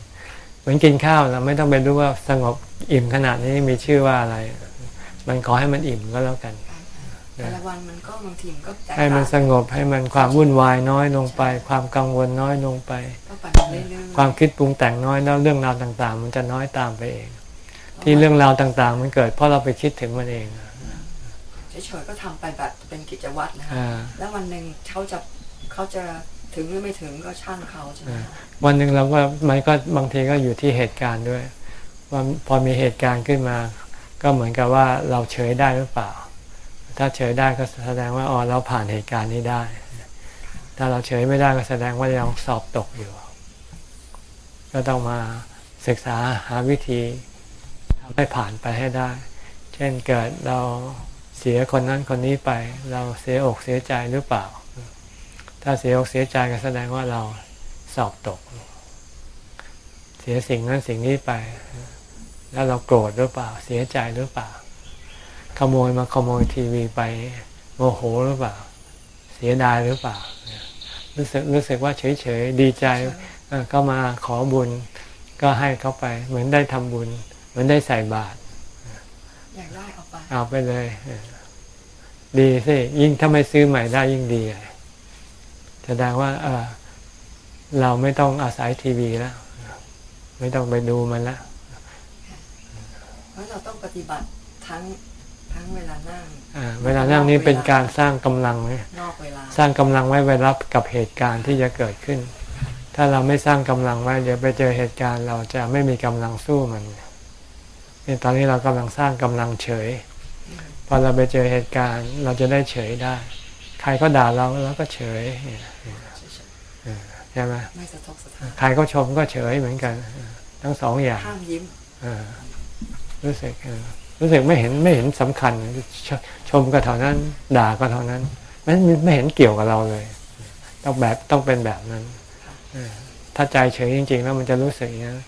เหมือนกินข้าวเราไม่ต้องไปรู้ว่าสงบอิ่มขนาดนี้มีชื่อว่าอะไร มันขอให้มันอิ่มก็แล้วกันแต่ละวันมันก็บางทีมันก็แตกให้มันสต่างงบให้มันความวุ่นวายน้อยลงไป ความกังวลน้อยลงไปก็ไปเรื่อยๆความคิดปรุงแต่งน้อยแล้วเรื่องราวต่าง ๆ มันจะน้อยตามไปเอง ที่เรื่องราวต่าง ๆ มันเกิดเพราะเราไปคิดถึงมันเอง เฉยๆก็ทำไปแบบเป็นกิจวัตรนะคะอ่าแล้ววันหนึ่งเขาจะเขาจะถึงหรือไม่ถึงก็ช่างเขาใช่ไหมคะวันหนึ่งเราก็มันก็บางทีก็อยู่ที่เหตุการณ์ด้วย ว่าพอมีเหตุการณ์ขึ้นมา ก็เหมือนกับว่าเราเฉยได้หรือเปล่า ถ้าเฉยได้ก็แสดงว่าอ๋อเราผ่านเหตุการณ์นี้ได้ ถ้าเราเฉยไม่ได้ก็แสดงว่ายังสอบตกอยู่ ก็ต้องมาศึกษาหาวิธีทำให้ผ่านไปให้ได้ เช่นเกิดเรา เสียคนนั้นคนนี้ไป เราเสียอกเสียใจหรือเปล่า ถ้าเสียอกเสียใจก็แสดงว่าเราสอบตก เสียสิ่งนั้นสิ่งนี้ไป แล้วเราโกรธหรือเปล่า เสียใจหรือเปล่า ขโมยมาขโมยทีวีไปโมโหหรือเปล่า เสียดายหรือเปล่า รู้สึกรู้สึกว่าเฉยเฉยๆดีใจก็มาขอบุญก็ให้เขาไป เหมือนได้ทำบุญ เหมือนได้ใส่บาตร เอาไปเอาไปเลยเออดีสิยิ่งถ้าไม่ซื้อใหม่ได้ยิ่งดีเลยแสดงว่าเออเราไม่ต้องอาศัยทีวีแล้ว ไม่ต้องไปดูมันแล้วเพราะเราต้องปฏิบัติทั้งทั้งเวลานั่งอ่าเวลานั่งนี้เป็นการสร้างกำลังไว้นอกเวลาสร้างกำลังไว้ไว้รับกับเหตุการณ์ที่จะเกิดขึ้น ถ้าเราไม่สร้างกำลังไว้เดี๋ยวไปเจอเหตุการณ์ เราจะไม่มีกำลังสู้มันนี่ตอนนี้เรากำลังสร้างกำลังเฉย พอเราไปเจอเหตุการณ์ เราจะได้เฉยได้ ใครก็ด่าเราเราก็เฉยเออใช่ไหมไม่สะทกสะท้านใครก็ชมก็เฉยเหมือนกันเออทั้งสองอย่างห้ามยิ้มเออรู้สึกเออรู้สึกไม่เห็นไม่เห็นสำคัญชชมก็เท่านั้น ด่าก็เท่านั้นมันไม่ไม่เห็นเกี่ยวกับเราเลย ต้องแบบต้องเป็นแบบนั้นเออถ้าใจเฉยจริง ๆ แล้วมันจะรู้สึกอย่างนั้น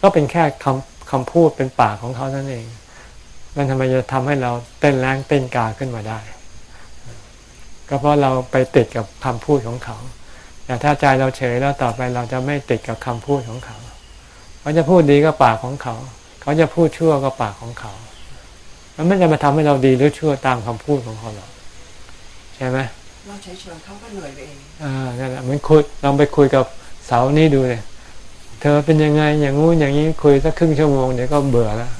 ก็เป็นแค่คำคำพูดเป็นปากของเขานั่นเอง มันทำไมจะทำให้เราเต้นแรงเต้นกาขึ้นมาได้ ก็เพราะเราไปติดกับคำพูดของเขา แต่ถ้าใจเราเฉยแล้วต่อไปเราจะไม่ติดกับคำพูดของเขา เขาจะพูดดีก็ปากของเขา เขาจะพูดชั่วก็ปากของเขา มันไม่จะมาทำให้เราดีหรือชั่วตามคำพูดของเขาหรอกใช่ไหมเราเฉยๆเขาก็เหนื่อยไปเองอ่านั่นแหละเหมันคุยลองไปคุยกับเสานี่ดูเลย เธอเป็นยังไงอย่างงู้นอย่างนี้คุยสักครึ่งชั่วโมงเดี๋ยวก็เบื่อแล้ว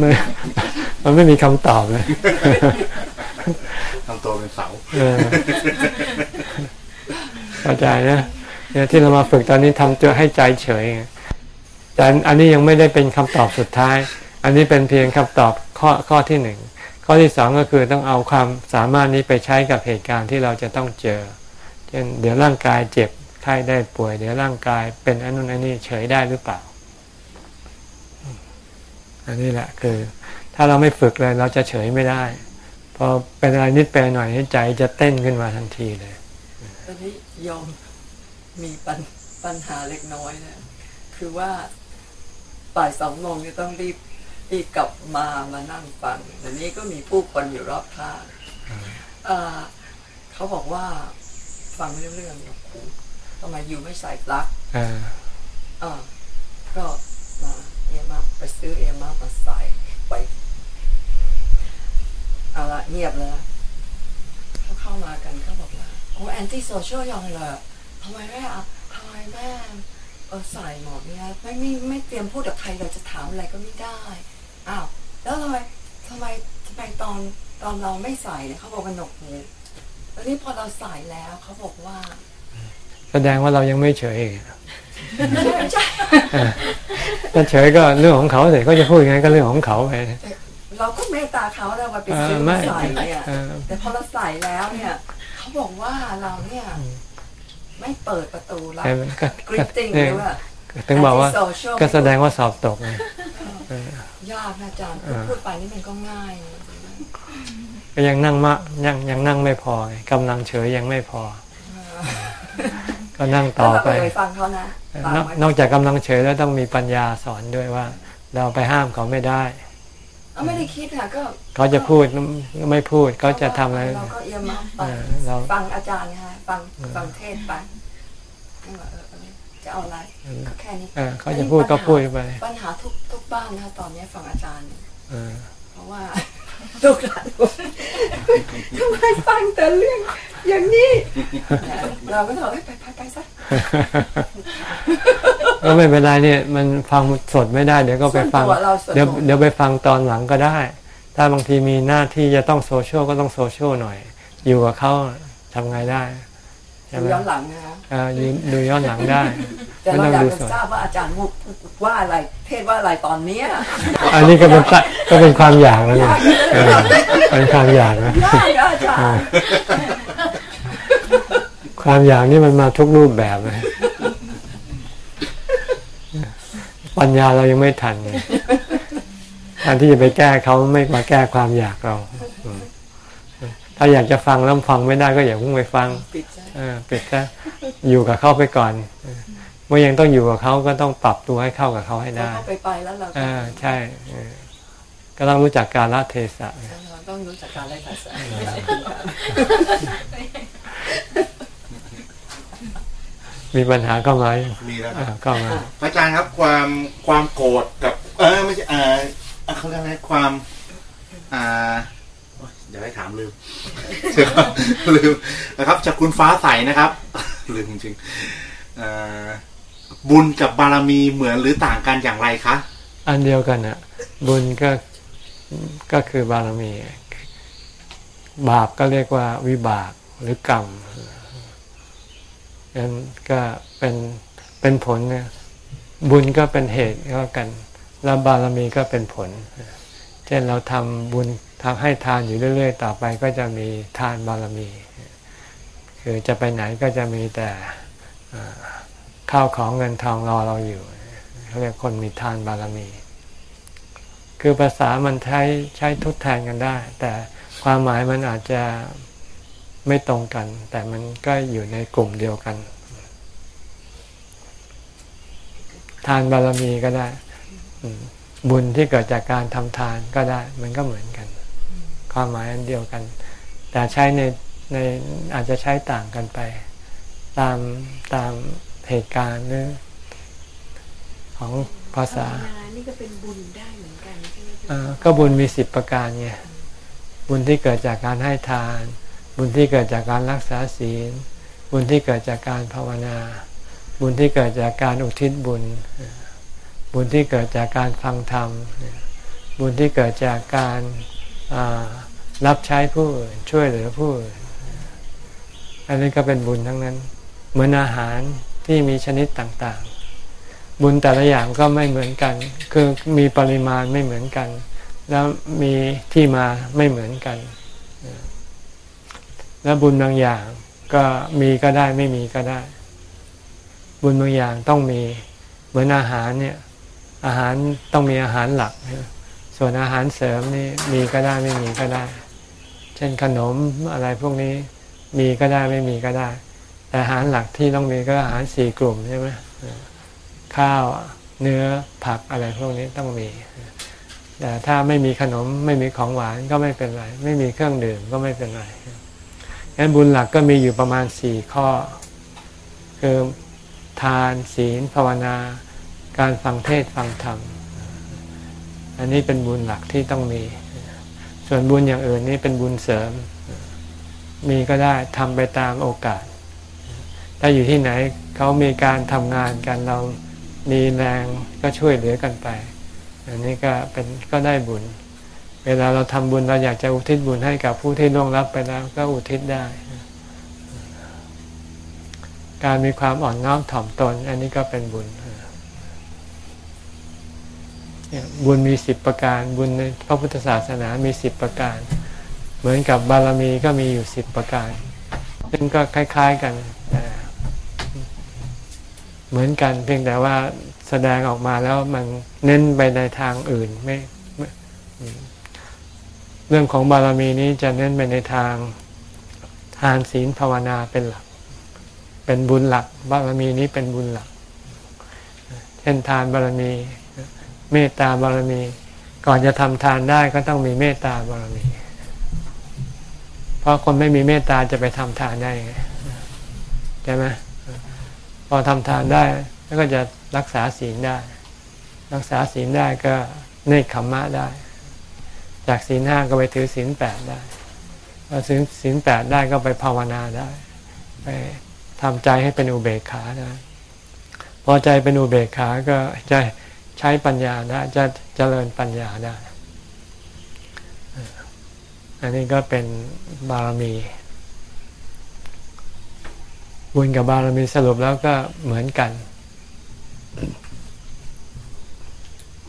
มันมันไม่มีคำตอบเลยทำตัวเป็นเสาเออเข้าใจนะเนี่ยที่เรามาฝึกตอนนี้ทำตัวให้ใจเฉยไงแต่อันนี้ยังไม่ได้เป็นคำตอบสุดท้าย อันนี้เป็นเพียงคำตอบข้อข้อที่หนึ่งข้อที่สองก็คือต้องเอาความสามารถนี้ไปใช้กับเหตุการณ์ที่เราจะต้องเจอเช่นเดี๋ยวร่างกายเจ็บไข้ได้ป่วย เดี๋ยวร่างกายเป็นอันนู้นอันนี้เฉยได้หรือเปล่า อันนี้แหละคือ ถ้าเราไม่ฝึกเลยเราจะเฉยไม่ได้พอเป็นอะไรนิดเป็นหน่อยนี่ใจจะเต้นขึ้นมาทันทีเลยตอนนี้ยอมมีปัญปัญหาเล็กน้อยนะคือว่าบ่ายสองโมงจะต้องรีบรีบกลับมามานั่งฟังเดี๋ยวนี้ก็มีผู้คนอยู่รอบข้างเอ่อเขาบอกว่าฟังไม่รู้เรื่องหรอกครูทำไมอยู่ไม่ใส่ปลั๊กอ่าอ่าก็มา เอมาไปซื้อเอมามาใส่ไปเอาละเงียบเลยเขาเข้ามากันเขาบอกว่าโอ้ antisocial ยังเลยทำไมแม่อะทำไมแม่เออใส่หมดเนี่ยไม่ไม่ไม่เตรียมพูดกับใครเราจะถามอะไรก็ไม่ได้อ้าวแล้วทำไมทำไมทำไมตอนตอนเราไม่ใส่เนี่ยเขาบอกว่าหนกหูแล้วนี่พอเราใส่แล้วเขาบอกว่า แสดงว่าเรายังไม่เฉยอีกใช่เออ ถ้าเฉยก็เรื่องของเขาสิเขาจะพูดยังไงก็เรื่องของเขาไปเราก็เมตตาเขาเราไปเออซื้อไม่มาใส่เนี่ยเออแต่พอเราใส่แล้วเนี่ยเขาบอกว่าเราเนี่ย ไม่เปิดประตูเราใช่ไหมก็กริก็ตติ้งหเนี่ยรือว่าถึงบอกว่า anti-social ก็แสดงว่าสอบตกไงยากนะอาจารย์เออพูดไปนี่มันก็ง่ายก็ยังนั่งมะยังยังนั่งไม่พอไงกำลังเฉยยังไม่พอ ก็นั่งต่อไปแล้วเราเลยฟังเขานะฟังนอกไว้นอกจากกำลังเฉยแล้วต้องมีปัญญาสอนด้วยว่า เราไปห้ามเขาไม่ได้เอาไม่ได้คิดค่ะก็เขาจะพูดไม่พูดเขาจะทำอะไรเราก็เอียมมาไปเออเราฟังอาจารย์นะคะฟังฟังเทศน์ไปไม่ว่าเออเออจะเอาอะไรก็แค่นี้เออเขาจะพูดก็พูดไปปัญหาทุกทุกบ้านนะคะตอนนี้ฟังอาจารย์เออเพราะว่าลูกหลานบอกทำไมฟังแต่เรื่อง อย่างนี้เราก็ถามให้ยไปไปไปซะก็ไม่เป็นไรเนี่ย มันฟังสดไม่ได้ เดี๋ยวก็ไปฟังส่วนตัวเราส่วนตัวเดี๋ยวเดี๋ยวไปฟังตอนหลังก็ได้ ถ้าบางทีมีหน้าที่จะต้องโซเชียลก็ต้องโซเชียลหน่อย อยู่กับเขาทำไงได้ใช่ดูไหมย้อนหลังนะคะเออดูดูย้อนหลังได้แต่ไม่เราต้องอยากดูจะสดทราบว่าอาจารย์พูดว่าอะไรเทศว่าอะไรตอนเนี้ยอันนี้ก็เป็นก็เป็นความอยากแล้วไงเออเป็นความอยากนะยากนะอาจารย์ ความอยากนี่มันมาทุกรูปแบบเลยปัญญาเรายังไม่ทันไงแทนที่จะไปแก้เขาไม่มาแก้ความอยากเราอืมถ้าอยากจะฟังแล้วฟังไม่ได้ก็อย่าเพิ่งไปฟังปิดซะเออปิดซะอยู่กับเขาไปก่อนเออเมื่อยังต้องอยู่กับเขาก็ต้องปรับตัวให้เข้ากับเขาให้เราได้เข้าไปไปแล้วเราเอก็อใช่เออก็ต้องรู้จักการละเทศะเราต้องรู้จักการไล่ภาษา มีปัญหาก็มายังมีแล้วคอ่ารับก็มาพระอาจารย์ครับความความโกรธกับ เออไม่ใช่เออเอ่อเขาเรียกอะไรความ อ่าโอ๊ยเดี๋ยวให้ถามลืมเดี๋ยวก่อนลืมนะครับ จากคุณฟ้าใสนะครับลืมจริงๆเอ่อบุญกับบารมีเหมือนหรือต่างกันอย่างไรคะอันเดียวกันอะบุญก็ก็คือบารมี บาปก็เรียกว่าวิบากหรือกรรมนั้น ก็เป็นเป็นผลบุญก็เป็นเหตุก็กันแล้วบารมีก็เป็นผล เช่นเราทำบุญทำให้ทานอยู่เรื่อย ๆ ต่อไปก็จะมีทานบารมี คือจะไปไหนก็จะมีแต่ข้าวของเงินทองรอเราอยู่เขาเรียกคนมีทานบารมี คือภาษามันใช้ใช้ทดแทนกันได้ แต่ความหมายมันอาจจะ ไม่ตรงกัน แต่มันก็อยู่ในกลุ่มเดียวกัน ทานบารมีก็ได้อืมบุญที่เกิดจากการทำทานก็ได้ มันก็เหมือนกัน ความหมายอันเดียวกัน แต่ใช้ในในอาจจะใช้ต่างกันไป ตามตามเหตุการณ์หรือของภาษาภวนานี่ก็เป็นบุญได้เหมือนกันใช่ไหมเอ่อก็บุญมีสิบประการไงบุญที่เกิดจากการให้ทาน บุญที่เกิดจากการรักษาศีล บุญที่เกิดจากการภาวนา บุญที่เกิดจากการอุทิศบุญ บุญที่เกิดจากการฟังธรรม บุญที่เกิดจากการรับใช้ผู้อื่นช่วยเหลือผู้อื่นอันนี้ก็เป็นบุญทั้งนั้น เหมือนอาหารที่มีชนิดต่างๆ บุญแต่ละอย่างก็ไม่เหมือนกัน คือมีปริมาณไม่เหมือนกัน แล้วมีที่มาไม่เหมือนกัน แล้วบุญบางอย่างก็มีก็ได้ไม่มีก็ได้ บุญบางอย่างต้องมีเหมือนอาหารเนี่ย อาหารต้องมีอาหารหลัก ส่วนอาหารเสริมนี่มีก็ได้ไม่มีก็ได้ เช่นขนมอะไรพวกนี้มีก็ได้ไม่มีก็ได้ แต่อาหารหลักที่ต้องมีก็อาหารสี่กลุ่มใช่ไหมข้าวเนื้อผักอะไรพวกนี้ต้องมี แต่ถ้าไม่มีขนมไม่มีของหวานก็ไม่เป็นไร ไม่มีเครื่องดื่มก็ไม่เป็นไร งั้นบุญหลักก็มีอยู่ประมาณสี่ข้อ คือทานศีลภาวนา การฟังเทศฟังธรรม อันนี้เป็นบุญหลักที่ต้องมี ส่วนบุญอย่างอื่นนี่เป็นบุญเสริม มีก็ได้ทำไปตามโอกาส ถ้าอยู่ที่ไหนเขามีการทำงานกันเรามีแรงก็ช่วยเหลือกันไป อันนี้ก็เป็นก็ได้บุญ ลาเราทำบุญเราอยากจะอุทิศบุญให้กับผู้ที่ล่วงลับไปแล้วก็อุทิศได้ การมีความอ่อนน้อมถ่อมตน อันนี้ก็เป็นบุญบุญมีสิบประการบุญในพระพุทธศาสนามีสิบประการ เหมือนกับบารมีก็มีอยู่สิบประการ ซึ่งก็คล้าย ๆกันเหมือนกันเพียงแต่ว่าแสดงออกมาแล้วมันเน้นไปในทางอื่นไม่ เรื่องของบารมีนี้จะเน้นไปในทางทานศีลภาวนาเป็นหลัก เป็นบุญหลัก บารมีนี้เป็นบุญหลัก เช่นทานบารมี เมตตาบารมี ก่อนจะทำทานได้ก็ต้องมีเมตตาบารมี เพราะคนไม่มีเมตตาจะไปทำทานได้ไงใช่ไหมพอทำทานได้แล้วก็จะรักษาศีลได้ รักษาศีลได้ก็เนคขมมะได้ จากศีลห้าก็ไปถือศีลแปดได้พอศีลศีลแปดได้ก็ไปภาวนาได้ ไปทำใจให้เป็นอุเบกขาได้พอใจเป็นอุเบกขาก็จะใช้ปัญญาได้จะเจริญปัญญาได้ อันนี้ก็เป็นบารมี บุญกับบารมีสรุปแล้วก็เหมือนกัน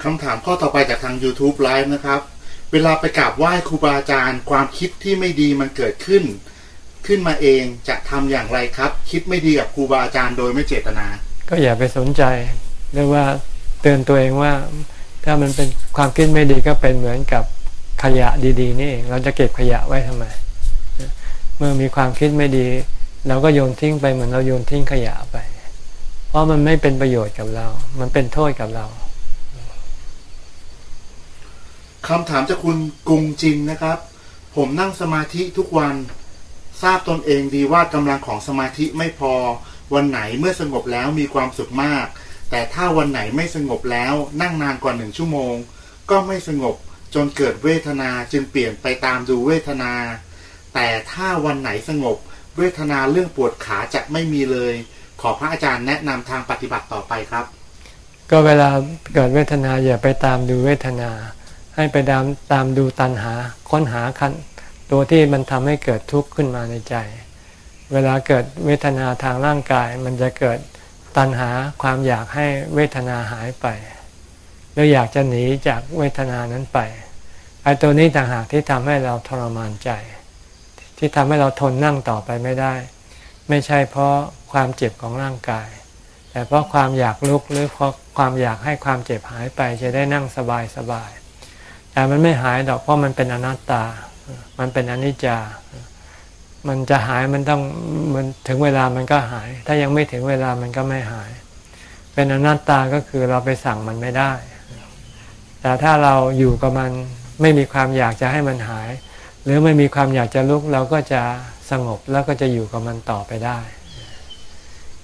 คำถามข้อต่อไปจากทาง YouTube Live นะครับ เวลาไปกราบไหว้ครูบาอาจารย์ ความคิดที่ไม่ดีมันเกิดขึ้น ขึ้นมาเองจะทำอย่างไรครับ คิดไม่ดีกับครูบาอาจารย์โดยไม่เจตนา ก็อย่าไปสนใจเรียกว่าเตือนตัวเองว่าถ้ามันเป็นความคิดไม่ดีก็เป็นเหมือนกับขยะดีๆนี่เองเราจะเก็บขยะไว้ทำไม เมื่อมีความคิดไม่ดีเราก็โยนทิ้งไปเหมือนเราโยนทิ้งขยะไป เพราะมันไม่เป็นประโยชน์กับเรา มันเป็นโทษกับเรา คำถามจากคุณกรุงจินนะครับ ผมนั่งสมาธิทุกวันทราบตนเองดีว่ากำลังของสมาธิไม่พอ วันไหนเมื่อสงบแล้วมีความสุขมาก แต่ถ้าวันไหนไม่สงบแล้วนั่งนานกว่าหนึ่งชั่วโมง ก็ไม่สงบจนเกิดเวทนาจึงเปลี่ยนไปตามดูเวทนา แต่ถ้าวันไหนสงบ เวทนาเรื่องปวดขาจะไม่มีเลย ขอพระอาจารย์แนะนำทางปฏิบัติต่อไปครับ ก็เวลาเกิดเวทนาอย่าไปตามดูเวทนา ให้ไปตามตามดูตัณหาค้นหาคันตัวที่มันทำให้เกิดทุกข์ขึ้นมาในใจ เวลาเกิดเวทนาทางร่างกาย มันจะเกิดตัณหาความอยากให้เวทนาหายไป หรืออยากจะหนีจากเวทนานั้นไปไอ้ตัวนี้ต่างหากที่ทำให้เราทรมานใจ ที่ทำให้เราทนนั่งต่อไปไม่ได้ ไม่ใช่เพราะความเจ็บของร่างกาย แต่เพราะความอยากลุกหรือเพราะความอยากให้ความเจ็บหายไปจะได้นั่งสบายสบาย แต่มันไม่หายดอกเพราะมันเป็นอนัตตา มันเป็นอนิจจา มันจะหายมันต้องมันถึงเวลามันก็หาย ถ้ายังไม่ถึงเวลามันก็ไม่หาย เป็นอนัตตาก็คือเราไปสั่งมันไม่ได้ แต่ถ้าเราอยู่กับมันไม่มีความอยากจะให้มันหาย หรือไม่มีความอยากจะลุกเราก็จะสงบแล้วก็จะอยู่กับมันต่อไปได้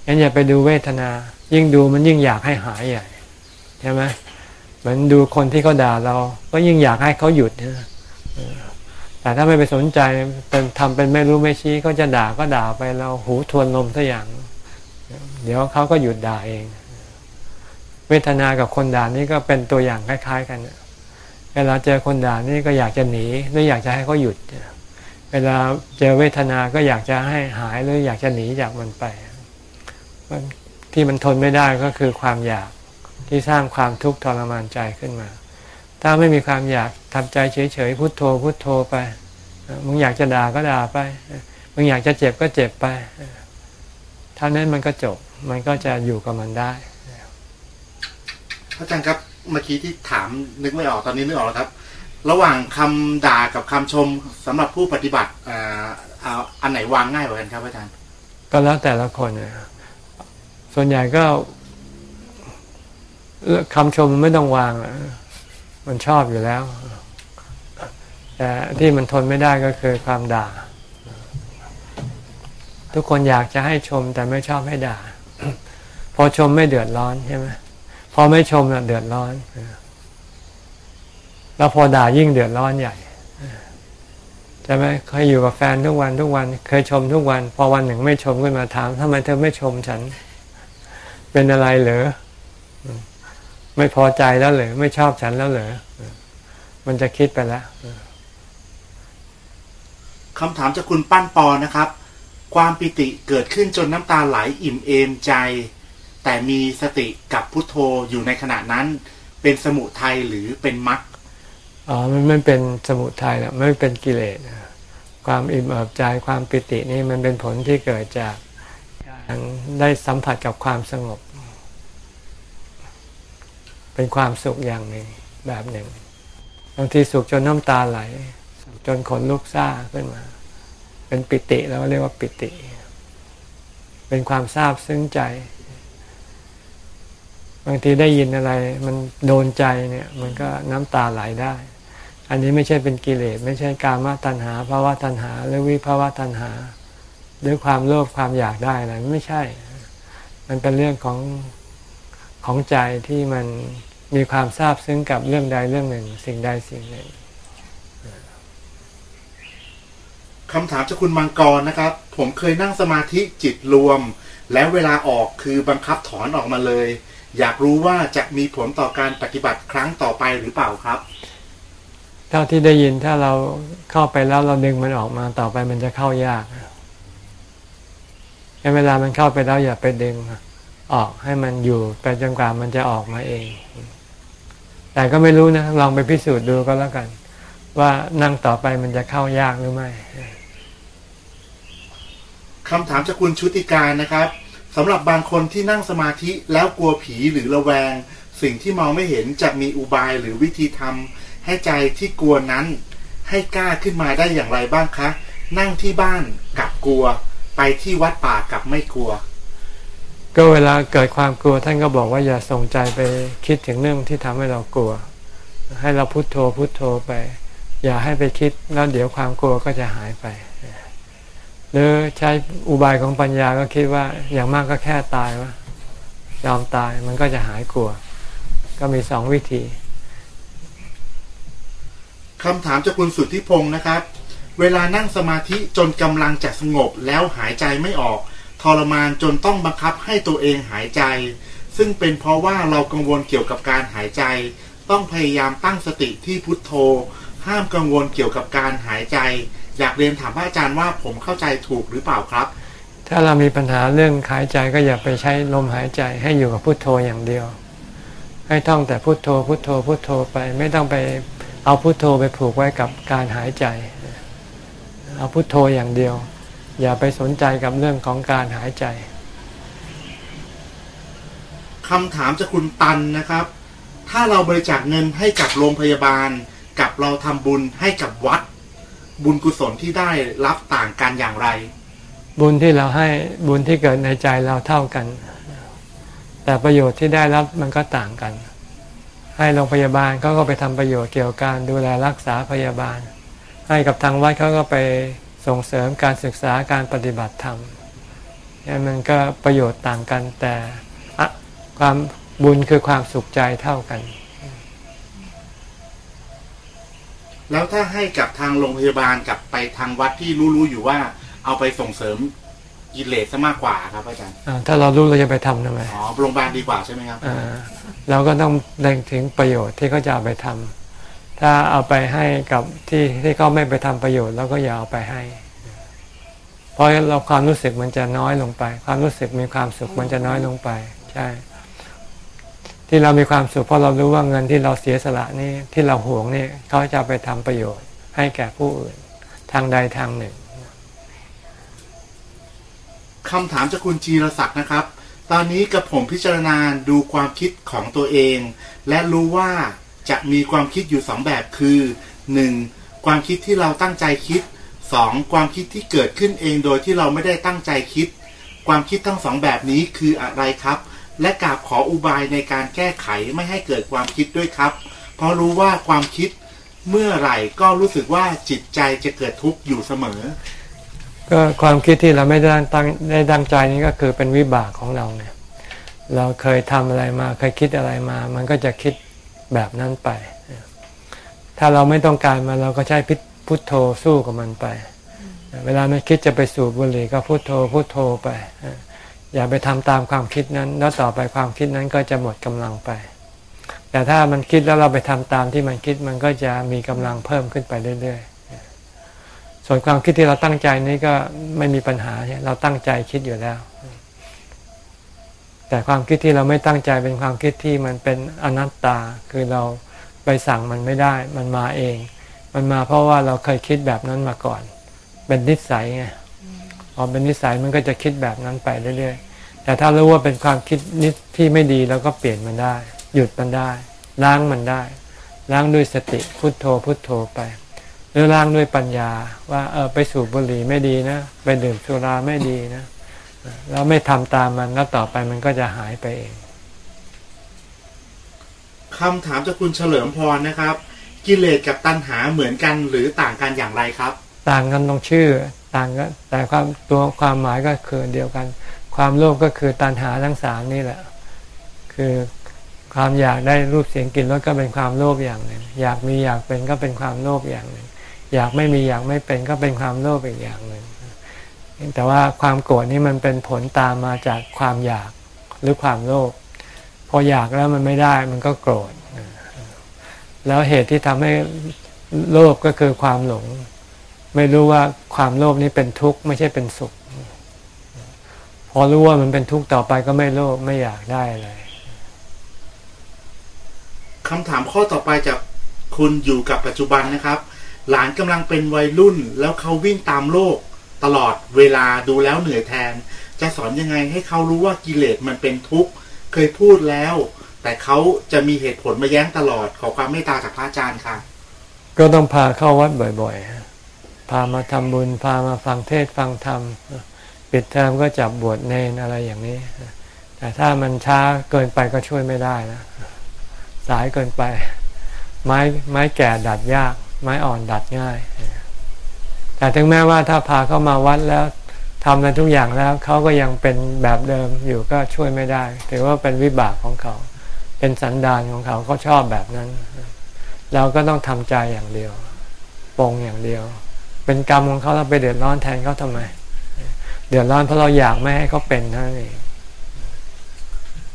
งั้นอย่าไปดูเวทนา ยิ่งดูมันยิ่งอยากให้หายใหญ่ใช่ไหม มือนดูคนที่เขาด่าเรา ก็ยิ่งอยากให้เขาหยุดนะแต่ถ้าไม่ไปสนใจเป็นทำเป็นไม่รู้ไม่ชี้ก็จะด่าก็ด่าไปเราหูทวนลมสัอย่าง เดี๋ยวเขาก็หยุดด่าเอง เวทนากับคนด่านี่ก็เป็นตัวอย่างคล้าย ๆ กันเวลาเจอคนด่านี่ก็อยากจะหนีหรืออยากจะให้เขาหยุด เวลาเจอเวทนาก็อยากจะให้หายหรืออยากจะหนีจากมันไปที่มันทนไม่ได้ก็คือความอยาก ที่สร้างความทุกข์ทรมานใจขึ้นมา ถ้าไม่มีความอยากทำใจเฉยๆพุโทโธพุโทโธไปมึงอยากจะด่าก็ด่าไปมึงอยากจะเจ็บก็เจ็บไปท่านั้นมันก็จบมันก็จะอยู่กับมันได้พระอาจารย์ครับเมื่อกี้ที่ถามนึกไม่ออกตอนนี้นึกออกแล้วครับ ระหว่างคำด่ากับคำชมสำหรับผู้ปฏิบัติอ่าเอาอันไหนวางง่ายกว่ากันครับอาจารย์ก็แล้วแต่ละคนนะส่วนใหญ่ก็ คำชมมันไม่ต้องวาง มันชอบอยู่แล้ว แต่ที่มันทนไม่ได้ก็คือความด่า ทุกคนอยากจะให้ชมแต่ไม่ชอบให้ด่า พอชมไม่เดือดร้อนใช่ไหมพอไม่ชมเดือดร้อน แล้วพอด่ายิ่งเดือดร้อนใหญ่ใช่ไหมเคยอยู่กับแฟนทุกวันทุกวัน เคยชมทุกวัน พอวันหนึ่งไม่ชมขึ้นมาถามทำไมเธอไม่ชมฉัน เป็นอะไรเหรอ ไม่พอใจแล้วเหรอไม่ชอบฉันแล้วเหรอมันจะคิดไปแล้วคำถามจากคุณปั้นปอนะครับ ความปิติเกิดขึ้นจนน้ำตาไหลอิ่มเอมใจ แต่มีสติกับพุทโธอยู่ในขณะนั้น เป็นสมุทัยหรือเป็นมรรคอ๋อมันไม่เป็นสมุทัยหรอกไม่เป็นกิเลสนะความอิ่มเอิบใจความปิตินี่มันเป็นผลที่เกิดจากการได้สัมผัสกับความสงบ เป็นความสุขอย่างหนึ่งแบบหนึ่งบางทีสุขจนน้ำตาไหล สุขจนขนลุกซ่าขึ้นมา เป็นปิติแล้วเรียกว่าปิติ เป็นความซาบซึ้งใจ บางทีได้ยินอะไร มันโดนใจเนี่ย มันก็น้ำตาไหลได้ อันนี้ไม่ใช่เป็นกิเลสไม่ใช่กามตัณหาภาวะตัณหา หรือวิภาวะตัณหา หรือความโลภความอยากได้อะไรไม่ใช่ มันเป็นเรื่องของของใจที่มัน มีความซาบซึ้งกับเรื่องใดเรื่องหนึ่ง สิ่งใดสิ่งหนึ่งคำถามจากคุณมังกรนะครับ ผมเคยนั่งสมาธิจิตรวม แล้วเวลาออกคือบังคับถอนออกมาเลย อยากรู้ว่าจะมีผลต่อการปฏิบัติครั้งต่อไปหรือเปล่าครับ เท่าที่ได้ยินถ้าเราเข้าไปแล้วเราดึงมันออกมาต่อไปมันจะเข้ายากงั้นเวลามันเข้าไปแล้วอย่าไปดึงออกให้มันอยู่ไปจนกว่ามันจะออกมาเอง แต่ก็ไม่รู้นะลองไปพิสูจน์ดูก็แล้วกัน ว่านั่งต่อไปมันจะเข้ายากหรือไม่คำถามจากคุณชุติการนะครับสำหรับบางคนที่นั่งสมาธิแล้วกลัวผีหรือระแวง สิ่งที่มองไม่เห็นจะมีอุบายหรือวิธีทำให้ใจที่กลัวนั้น ให้กล้าขึ้นมาได้อย่างไรบ้างคะ นั่งที่บ้านกับกลัว ไปที่วัดป่ากับไม่กลัว ก็เวลาเกิดความกลัวท่านก็บอกว่าอย่าส่งใจไปคิดถึงเรื่องที่ทำให้เรากลัว ให้เราพุโทโธพุโทโธไป อย่าให้ไปคิดแล้วเดี๋ยวความกลัวก็จะหายไป หรือใช้อุบายของปัญญาก็คิดว่าอย่างมากก็แค่ตายวะยอมตายมันก็จะหายกลัว ก็มีสองวิธีคำถามจากคุณสุทธิพงศ์นะครับ เวลานั่งสมาธิจนกำลังจะสงบแล้วหายใจไม่ออก ทรมานจนต้องบังคับให้ตัวเองหายใจ ซึ่งเป็นเพราะว่าเรากังวลเกี่ยวกับการหายใจ ต้องพยายามตั้งสติที่พุทโธ ห้ามกังวลเกี่ยวกับการหายใจ อยากเรียนถามพระอาจารย์ว่าผมเข้าใจถูกหรือเปล่าครับ ถ้าเรามีปัญหาเรื่องหายใจก็อย่าไปใช้ลมหายใจให้อยู่กับพุทโธอย่างเดียว ให้ท่องแต่พุทโธพุทโธพุทโธไปไม่ต้องไปเอาพุทโธไปผูกไว้กับการหายใจ เอาพุทโธอย่างเดียว อย่าไปสนใจกับเรื่องของการหายใจคำถามจากคุณตันนะครับ ถ้าเราบริจาคเงินให้กับโรงพยาบาล กับเราทำบุญให้กับวัด บุญกุศลที่ได้รับต่างกันอย่างไร บุญที่เราให้บุญที่เกิดในใจเราเท่ากัน แต่ประโยชน์ที่ได้รับมันก็ต่างกัน ให้โรงพยาบาลเขาก็ไปทำประโยชน์เกี่ยวกับการดูแลรักษาพยาบาล ให้กับทางวัดเขาก็ไป ส่งเสริมการศึกษาการปฏิบัติธรรมนี่มันก็ประโยชน์ต่างกันแต่อะความบุญคือความสุขใจเท่ากัน แล้วถ้าให้กับทางโรงพยาบาลกับไปทางวัดที่รู้ๆอยู่ว่า เอาไปส่งเสริมกิเลสซะมากกว่าครับอาจารย์อ่าถ้าเรารู้เราจะไปทำทำไมอ๋อโรงพยาบาลดีกว่าใช่ไหมครับอ่าเราก็ต้องเล็งถึงประโยชน์ที่เขาจะเอาไปทำ ถ้าเอาไปให้กับที่ที่เขาไม่ไปทำประโยชน์เราก็อย่าเอาไปให้ เพราะเราความรู้สึกมันจะน้อยลงไป ความรู้สึกมีความสุขมันจะน้อยลงไป ใช่ ที่เรามีความสุขเพราะเรารู้ว่าเงินที่เราเสียสละนี่ที่เราหวงนี่เขาจะไปทำประโยชน์ ให้แก่ผู้อื่น ทางใดทางหนึ่งคำถามจากคุณจีรศักดิ์นะครับ ตอนนี้กับผมพิจารณาดูความคิดของตัวเอง และรู้ว่า จะมีความคิดอยู่สองแบบคือ 1. ความคิดที่เราตั้งใจคิด 2. ความคิดที่เกิดขึ้นเองโดยที่เราไม่ได้ตั้งใจคิด ความคิดทั้งสองแบบนี้คืออะไรครับ และกราบขออุบายในการแก้ไขไม่ให้เกิดความคิดด้วยครับ เพราะรู้ว่าความคิดเมื่อไหร่ก็รู้สึกว่าจิตใจจะเกิดทุกข์อยู่เสมอ ก็ความคิดที่เราไม่ได้ตั้งได้ตั้งใจนี่ก็คือเป็นวิบากของเราเนี่ยเราเคยทำอะไรมาเคยคิดอะไรมา มันก็จะคิด แบบนั้นไป ถ้าเราไม่ต้องการมันเราก็ใช้พิพุทโธสู้กับมันไป เวลามันคิดจะไปสูบบุหรี่ก็พุทโธพุทโธไป อย่าไปทำตามความคิดนั้น แล้วต่อไปความคิดนั้นก็จะหมดกำลังไป แต่ถ้ามันคิดแล้วเราไปทำตามที่มันคิดมันก็จะมีกำลังเพิ่มขึ้นไปเรื่อยๆ ส่วนความคิดที่เราตั้งใจนี่ก็ไม่มีปัญหาเราตั้งใจคิดอยู่แล้ว แต่ความคิดที่เราไม่ตั้งใจเป็นความคิดที่มันเป็นอนัตตา คือเราไปสั่งมันไม่ได้ มันมาเอง มันมาเพราะว่าเราเคยคิดแบบนั้นมาก่อน เป็นนิสัยไงพอเป็นนิสัยมันก็จะคิดแบบนั้นไปเรื่อยๆ แต่ถ้ารู้ว่าเป็นความคิดนิที่ไม่ดีเราก็เปลี่ยนมันได้ หยุดมันได้ ล้างมันได้ ล้างด้วยสติพุทโธพุทโธไป หรือล้างด้วยปัญญา ว่าเออไปสูบบุหรี่ไม่ดีนะ ไปดื่มสุราไม่ดีนะ เราไม่ทำตามมันแล้วต่อไปมันก็จะหายไปเองคำถามจากคุณเฉลิมพรนะครับ กิเลสกับตัณหาเหมือนกันหรือต่างกันอย่างไรครับ ต่างกันตรงชื่อต่างกันแต่ความตัวความหมายก็คือเดียวกัน ความโลภก็คือตัณหาทั้งสามนี่แหละ คือความอยากได้รูปเสียงกลิ่นรสก็เป็นความโลภอย่างหนึ่งอยากมีอยากเป็นก็เป็นความโลภอย่างหนึ่งอยากไม่มีอยากไม่เป็นก็เป็นความโลภอีกอย่างหนึ่ง แต่ว่าความโกรธนี่มันเป็นผลตามมาจากความอยากหรือความโลภพออยากแล้วมันไม่ได้มันก็โกรธ แล้วเหตุที่ทำให้โลภก็คือความหลง ไม่รู้ว่าความโลภนี้เป็นทุกข์ไม่ใช่เป็นสุข พอรู้ว่ามันเป็นทุกข์ต่อไปก็ไม่โลภไม่อยากได้อะไรคำถามข้อต่อไปจากคุณอยู่กับปัจจุบันนะครับ หลานกำลังเป็นวัยรุ่นแล้วเขาวิ่งตามโลก ตลอดเวลาดูแล้วเหนื่อยแทน จะสอนยังไงให้เขารู้ว่ากิเลสมันเป็นทุกข์เคยพูดแล้ว แต่เขาจะมีเหตุผลมาแย้งตลอดขอความเมตตาจากพระอาจารย์ค่ะ ก็ต้องพาเข้าวัดบ่อยๆ พามาทำบุญ พามาฟังเทศฟังธรรมปิดเทอมก็จับบวชเนนอะไรอย่างนี้ แต่ถ้ามันช้าเกินไปก็ช่วยไม่ได้นะสายเกินไป ไม้ไม้แก่ดัดยาก ไม้อ่อนดัดง่าย แต่ถึงแม้ว่าถ้าพาเข้ามาวัดแล้วทำในทุกอย่างแล้วเขาก็ยังเป็นแบบเดิมอยู่ก็ช่วยไม่ได้ ถือว่าเป็นวิบากของเขา เป็นสันดานของเขาเขาชอบแบบนั้น เราก็ต้องทำใจอย่างเดียวปรงอย่างเดียว เป็นกรรมของเขาเราไปเดือดร้อนแทนเขาทำไม เดือดร้อนเพราะเราอยากไม่ให้เขาเป็นนั้นเอง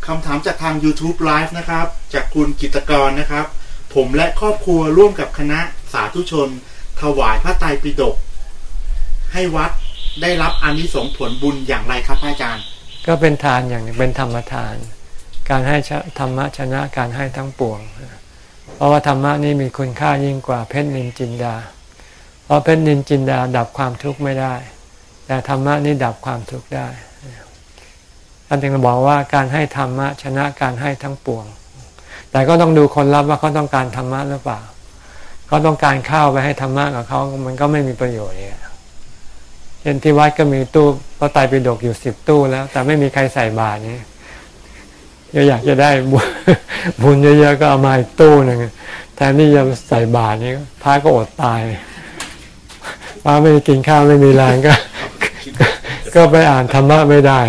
คำถามจากทาง YouTube Live นะครับ จากคุณกิตกรนะครับ ผมและครอบครัวร่วมกับคณะสาธุชน ถวายพระไตรปิฎก ให้วัดได้รับอนิสงส์ผลบุญอย่างไรครับพระอาจารย์ ก็เป็นทานอย่างหนึ่งเป็นธรรมทาน การให้ธรรมะชนะการให้ทั้งปวง เพราะว่าธรรมะนี่มีคุณค่ายิ่งกว่าเพชรนินจินดา เพราะเพชรนินจินดาดับความทุกข์ไม่ได้ แต่ธรรมะนี่ดับความทุกข์ได้ท่านจึงบอกว่าการให้ธรรมะชนะการให้ทั้งปวง แต่ก็ต้องดูคนรับว่าเขาต้องการธรรมะหรือเปล่าเขาต้องการข้าวไปให้ธรรมะกับเขามันก็ไม่มีประโยชน์เนี่ย เช่นที่วัดก็มีตู้พระไตรปิฎกอยู่สิบตู้แล้ว แต่ไม่มีใครใส่บาตรนี่อยากจะได้บุญเยอะๆก็เอามาอีกตู้หนึ่งแทนที่จะใส่บาตรนี่พระก็อดตายพระไม่ได้กินข้าวไม่มีแรงก็ก็ ก็ไปอ่านธรรมะไม่ได้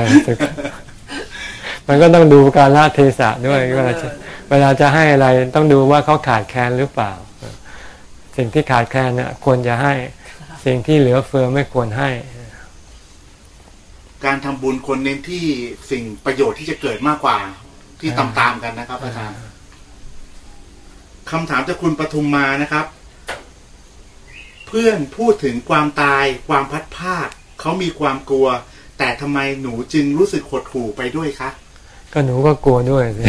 มันก็ต้องดูการละเทศะด้วยเวลาเวลาจะให้อะไรต้องดูว่าเขาขาดแคลนหรือเปล่า สิ่งที่ขาดแคลนเนี่ยควรจะให้ สิ่งที่เหลือเฟือไม่ควรให้ การทำบุญคนเน้นที่สิ่งประโยชน์ที่จะเกิดมากกว่าที่ตามๆกันนะครับอาจารย์คำถามจากคุณปทุมมานะครับ เพื่อนพูดถึงความตาย ความพัดพลาดเขามีความกลัว แต่ทำไมหนูจึงรู้สึกหดหู่ไปด้วยคะก็หนูก็กลัวด้วยสิ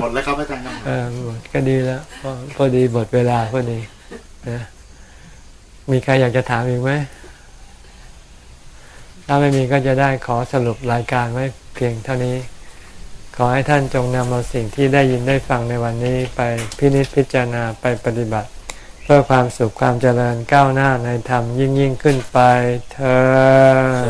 หมดแล้วครับอาจารย์ครับเออก็ดีแล้วพอพอดีหมดเวลาพอดีนะมีใครอยากจะถามอีกไหมถ้าไม่มีก็จะได้ขอสรุปรายการไว้เพียงเท่านี้ ขอให้ท่านจงนำเอาสิ่งที่ได้ยินได้ฟังในวันนี้ไปพินิจพิจารณาไปปฏิบัติ เพื่อความสุขความเจริญก้าวหน้าในธรรมยิ่งยิ่งขึ้นไปเธอ